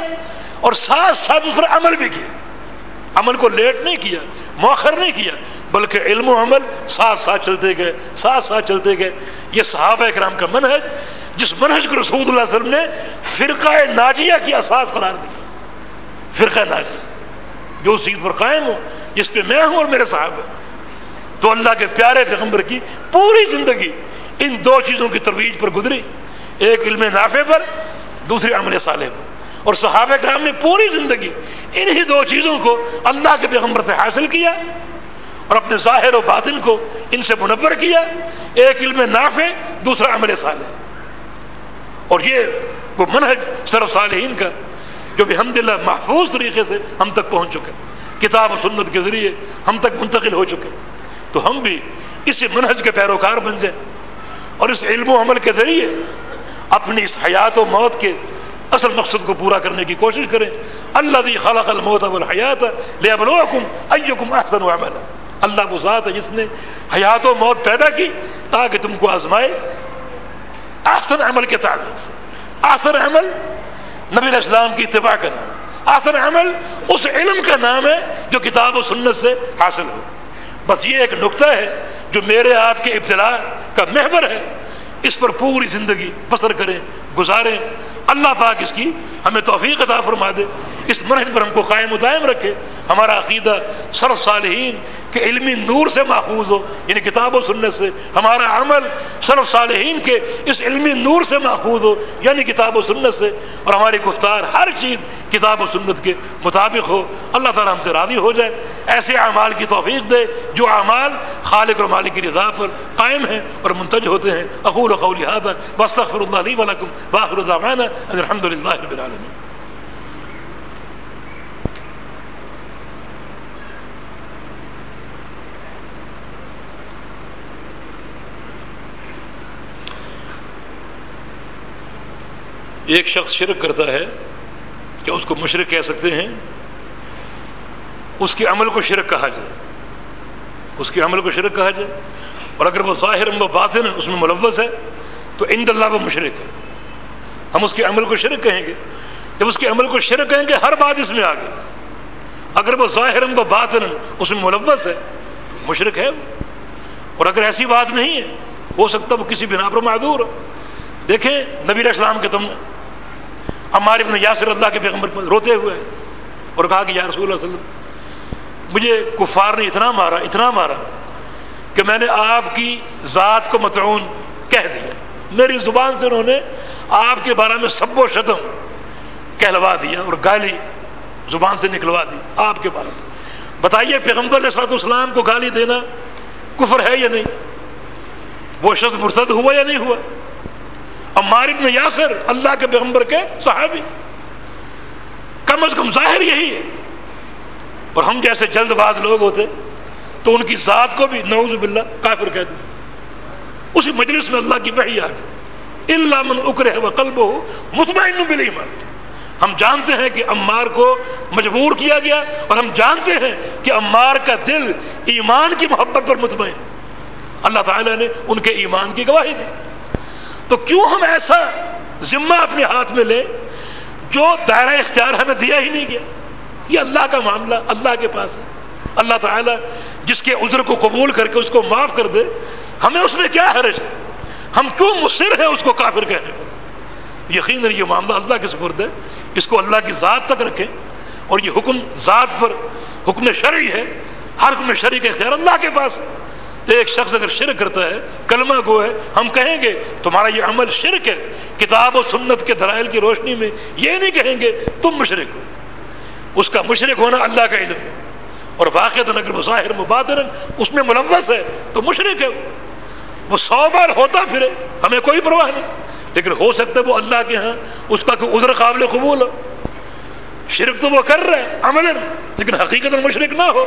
اور ساتھ ساتھ اس پر عمل بھی کیا۔ عمل کو لیٹ نہیں کیا، مؤخر نہیں کیا، بلکہ علم و عمل ساتھ ساتھ چلتے گئے، ساتھ ساتھ چلتے گئے۔ یہ صحابہ کرام کا منہج، جس منہج کو رسول اللہ علیہ وسلم نے فرقہ ناجیہ کی اساس قرار دیا فرقہ ناجیہ۔ جو اس چیز پر قائم ہو جس پہ میں ہوں اور میرے صاحب تو اللہ کے پیارے پیغمبر کی پوری زندگی ان دو چیزوں کی ترویج پر گزری۔ ایک علم نافع پر دوسری عمل صالح پر۔ اور صحابہ کرام نے پوری زندگی انہی دو چیزوں کو اللہ کے پیغمبر سے حاصل کیا اور اپنے ظاہر و باطن کو ان سے منور کیا۔ ایک علم نافع، دوسرا عمل صالح۔ اور یہ وہ منہج صرف صالحین کا جو بھی حمد للہ محفوظ طریقے سے ہم تک پہنچ چکے کتاب و سنت کے ذریعے ہم تک منتقل ہو چکے تو ہم بھی اس منہج کے پیروکار بن جائیں اور اس علم و عمل کے ذریعے اپنی اس حیات و موت کے اصل مقصد کو پورا کرنے کی کوشش کریں۔ اللہ دی خلق الموت والحیات لیبلوکم ایکم احسن عملا۔ اللہ وہ ذات ہے جس نے حیات و موت پیدا کی تاکہ تم کو آزمائے احسن عمل کے تعلق سے۔ آخر عمل نبی اسلام کی اتباع کا نام آخر عمل اس علم کا نام ہے جو کتاب و سنت سے حاصل ہو۔ بس یہ ایک نقطہ ہے جو میرے آپ کے ابتلاء کا محور ہے۔ اس پر پوری زندگی بسر کریں، گزاریں۔ اللہ پاک اس کی ہمیں توفیق عطا فرما دے۔ اس منحج پر ہم کو قائم و دائم رکھے۔ ہمارا عقیدہ صرف صالحین کہ علمی نور سے محفوظ ہو یعنی کتاب و سنت سے۔ ہمارا عمل صرف صالحین کے اس علمی نور سے محفوظ ہو یعنی کتاب و سنت سے۔ اور ہماری گفتار ہر چیز کتاب و سنت کے مطابق ہو۔ اللہ تعالیٰ ہم سے راضی ہو جائے۔ ایسے اعمال کی توفیق دے جو اعمال خالق اور مالک کی رضا پر قائم ہیں اور منتج ہوتے ہیں۔ اقول و قولی وسطر اللہ علیہ ولکم باخر الزمان الحمد للہ رب العالمین ایک شخص شرک کرتا ہے کیا اس کو مشرق کہہ سکتے ہیں، اس کے عمل کو شرک کہا جائے۔ اس کے عمل کو شرک کہا جائے۔ اور اگر وہ ظاہر و باطن اس میں ملوث ہے، تو عند اللہ وہ مشرق ہے۔ ہم اس کے عمل کو شرک کہیں گے۔ جب اس کے عمل کو شرک کہیں گے، ہر بات اس میں آ گئی اگر وہ ظاہر و باطن اس میں ملوث ہے مشرق ہے وہ۔ اور اگر ایسی بات نہیں ہے، ہو سکتا وہ کسی بنا پر معذور ہو۔ دیکھیں، نبی اسلام کے تم ہمارے ابن یاسر اللہ کے پیغمبر پر روتے ہوئے اور کہا کہ یا رسول اللہ علیہ وسلم، مجھے کفار نے اتنا مارا اتنا مارا کہ میں نے آپ کی ذات کو متعون کہہ دیا۔ میری زبان سے انہوں نے آپ کے بارے میں سب و شتم کہلوا دیا اور گالی زبان سے نکلوا دی آپ کے بارے میں۔ بتائیے پیغمبر علیہ اسلام کو گالی دینا کفر ہے یا نہیں؟ وہ شخص مرتد ہوا یا نہیں ہوا؟ عمار ابن یاسر اللہ کے پیغمبر کے صحابی۔ کم از کم ظاہر یہی ہے۔ اور ہم جیسے جلد باز لوگ ہوتے تو ان کی ذات کو بھی نعوذ باللہ کافر کہہ دیں اسی مجلس میں اللہ کی وحی آ گئی۔ اللہ من اکر ہے وہ قلب ہو مطمئن بل ہم جانتے ہیں کہ عمار کو مجبور کیا گیا اور ہم جانتے ہیں کہ عمار کا دل ایمان کی محبت پر مطمئن اللہ تعالیٰ نے ان کے ایمان کی گواہی دی۔ تو کیوں ہم ایسا ذمہ اپنے ہاتھ میں لیں جو دائرہ اختیار ہمیں دیا ہی نہیں گیا؟ یہ اللہ کا معاملہ، اللہ کے پاس ہے۔ اللہ تعالیٰ جس کے عذر کو قبول کر کے اس کو معاف کر دے، ہمیں اس میں کیا حرج ہے؟ ہم کیوں مصر ہیں اس کو کافر کہنے پر یقیناً یہ معاملہ اللہ کے سپرد ہے۔ اس کو اللہ کی ذات تک رکھیں۔ اور یہ حکم ذات پر حکم شرعی ہے۔ ہر حکم شرعی کا اختیار اللہ کے پاس ہے۔ تو ایک شخص اگر شرک کرتا ہے، کلمہ گو ہے، ہم کہیں گے، تمہارا یہ عمل شرک ہے۔ کتاب و سنت کے دلائل کی روشنی میں یہ نہیں کہیں گے، تم مشرق ہو۔ اس کا مشرق ہونا اللہ کا علم ہے۔ اور واقع اگر وہ ظاہر مبادر اس میں ملوث ہے، تو مشرق ہے۔ وہ سو بار ہوتا پھرے، ہمیں کوئی پرواہ نہیں۔ لیکن ہو سکتا ہے وہ اللہ کے ہاں اس کا کوئی عذر قابل قبول ہو۔ شرک تو وہ کر رہے ہیں عمل لیکن حقیقت مشرق نہ ہو۔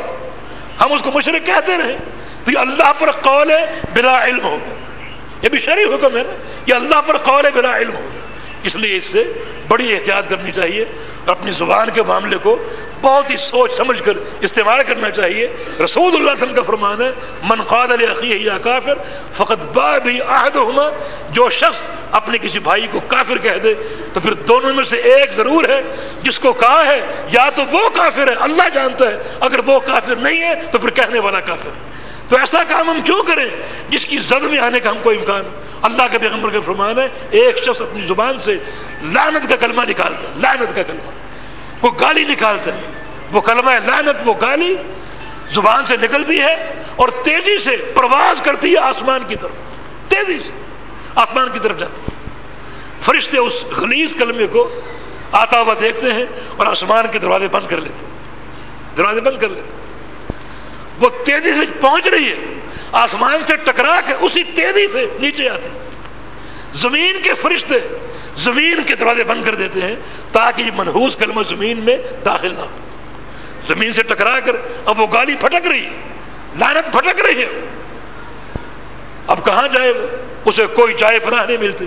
ہم اس کو مشرق کہتے رہیں تو یہ اللہ پر قول بلا علم ہوگا۔ یہ بھی شرعی حکم ہے نا، یہ اللہ پر قول بلا علم ہوگا۔ اس لیے اس سے بڑی احتیاط کرنی چاہیے اور اپنی زبان کے معاملے کو بہت ہی سوچ سمجھ کر استعمال کرنا چاہیے۔ رسول اللہ علیہ وسلم کا فرمان ہے، من قاد علی یا کافر فقط با بھی عہد جو شخص اپنے کسی بھائی کو کافر کہہ دے، تو پھر دونوں میں سے ایک ضرور ہے، جس کو کہا ہے، یا تو وہ کافر ہے، اللہ جانتا ہے، اگر وہ کافر نہیں ہے، تو پھر کہنے والا کافر ہے۔ تو ایسا کام ہم کیوں کریں جس کی زد میں آنے کا ہم کو امکان اللہ کے پیغمبر کے فرمان ہے، ایک شخص اپنی زبان سے لانت کا کلمہ نکالتا ہے لانت کا کلمہ۔ وہ گالی نکالتا ہے۔ وہ کلمہ ہے لانت وہ گالی زبان سے نکلتی ہے اور تیزی سے پرواز کرتی ہے آسمان کی طرف۔ تیزی سے آسمان کی طرف جاتی ہے۔ فرشتے اس خلیز کلمے کو آتا ہوا دیکھتے ہیں اور آسمان کے دروازے بند کر لیتے ہیں۔ دروازے بند کر لیتے ہیں۔ وہ تیزی سے پہنچ رہی ہے۔ آسمان سے ٹکرا کر اسی تیزی سے نیچے آتی۔ زمین کے فرشتے زمین کے دروازے بند کر دیتے ہیں تاکہ یہ منحوس کلمہ زمین میں داخل نہ ہو۔ زمین سے ٹکرا کر اب وہ گالی پھٹک رہی ہے۔ لانت پھٹک رہی ہے۔ اب کہاں جائے وہ؟ اسے کوئی جائے پناہ نہیں ملتی۔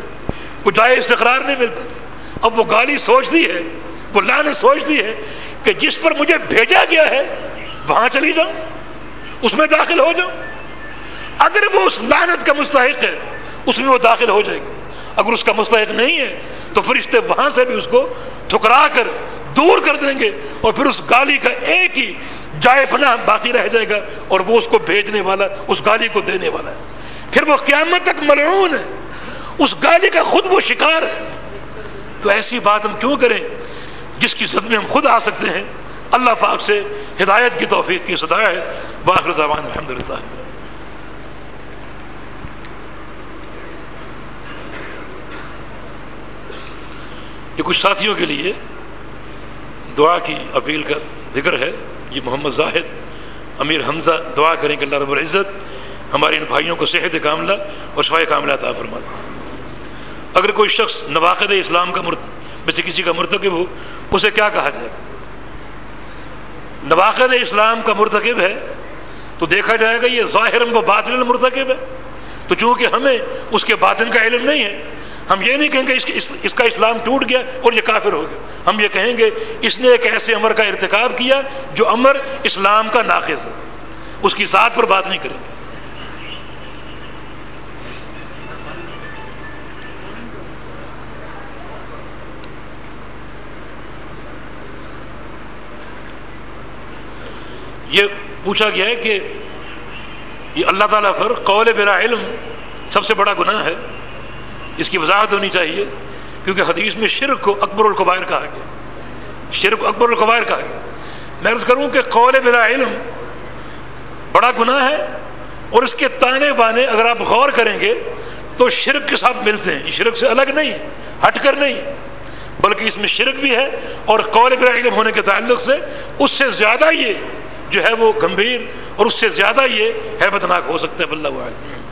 کوئی جائے استقرار نہیں ملتا۔ اب وہ گالی سوچتی ہے، وہ لانت سوچتی ہے کہ جس پر مجھے بھیجا گیا ہے، وہاں چلی جاؤں۔ اس میں داخل ہو جاؤں اگر وہ اس لانت کا مستحق ہے، اس میں وہ داخل ہو جائے گی اگر اس کا مستحق نہیں ہے، تو فرشتے وہاں سے بھی اس کو ٹھکرا کر دور کر دیں گے اور پھر اس گالی کا ایک ہی جائے پناہ باقی رہ جائے گا اور وہ اس کو بھیجنے والا، اس گالی کو دینے والا ہے۔ پھر وہ قیامت تک ملعون ہے۔ اس گالی کا خود وہ شکار ہے۔ تو ایسی بات ہم کیوں کریں؟ جس کی زد میں ہم خود آ سکتے ہیں۔ اللہ پاک سے ہدایت کی توفیق کی سدا ہے۔ باخر زبان الحمد للہ یہ کچھ ساتھیوں کے لیے دعا کی اپیل کا ذکر ہے۔ یہ محمد زاہد، امیر حمزہ، دعا کریں کہ اللہ رب العزت ہمارے ان بھائیوں کو صحت کاملہ اور شفا کاملہ عطا فرما اگر کوئی شخص نواقد اسلام کا مرت میں سے کسی کا مرتکب ہو، اسے کیا کہا جائے؟ نواقد اسلام کا مرتکب ہے، تو دیکھا جائے گا یہ ظاہر و باطل مرتکب ہے۔ تو چونکہ ہمیں اس کے باطن کا علم نہیں ہے، ہم یہ نہیں کہیں گے اس اس کا اسلام ٹوٹ گیا اور یہ کافر ہو گیا۔ ہم یہ کہیں گے اس نے ایک ایسے امر کا ارتکاب کیا جو امر اسلام کا ناقص ہے، اس کی ذات پر بات نہیں کریں گے۔ یہ پوچھا گیا ہے کہ یہ اللہ تعالیٰ پر قول بلا علم سب سے بڑا گناہ ہے۔ اس کی وضاحت ہونی چاہیے کیونکہ حدیث میں شرک کو اکبر القبائر کہا گیا۔ شرک اکبر القبائر کہا گیا۔ میں عرض کروں کہ قول بلا علم بڑا گناہ ہے اور اس کے تانے بانے اگر آپ غور کریں گے تو شرک کے ساتھ ملتے ہیں۔ یہ شرک سے الگ نہیں، ہٹ کر نہیں، بلکہ اس میں شرک بھی ہے اور قول بلا علم ہونے کے تعلق سے اس سے زیادہ یہ جو ہے وہ گمبھیر اور اس سے زیادہ یہ ہے ناک ہو سکتا ہے بلّہ عالم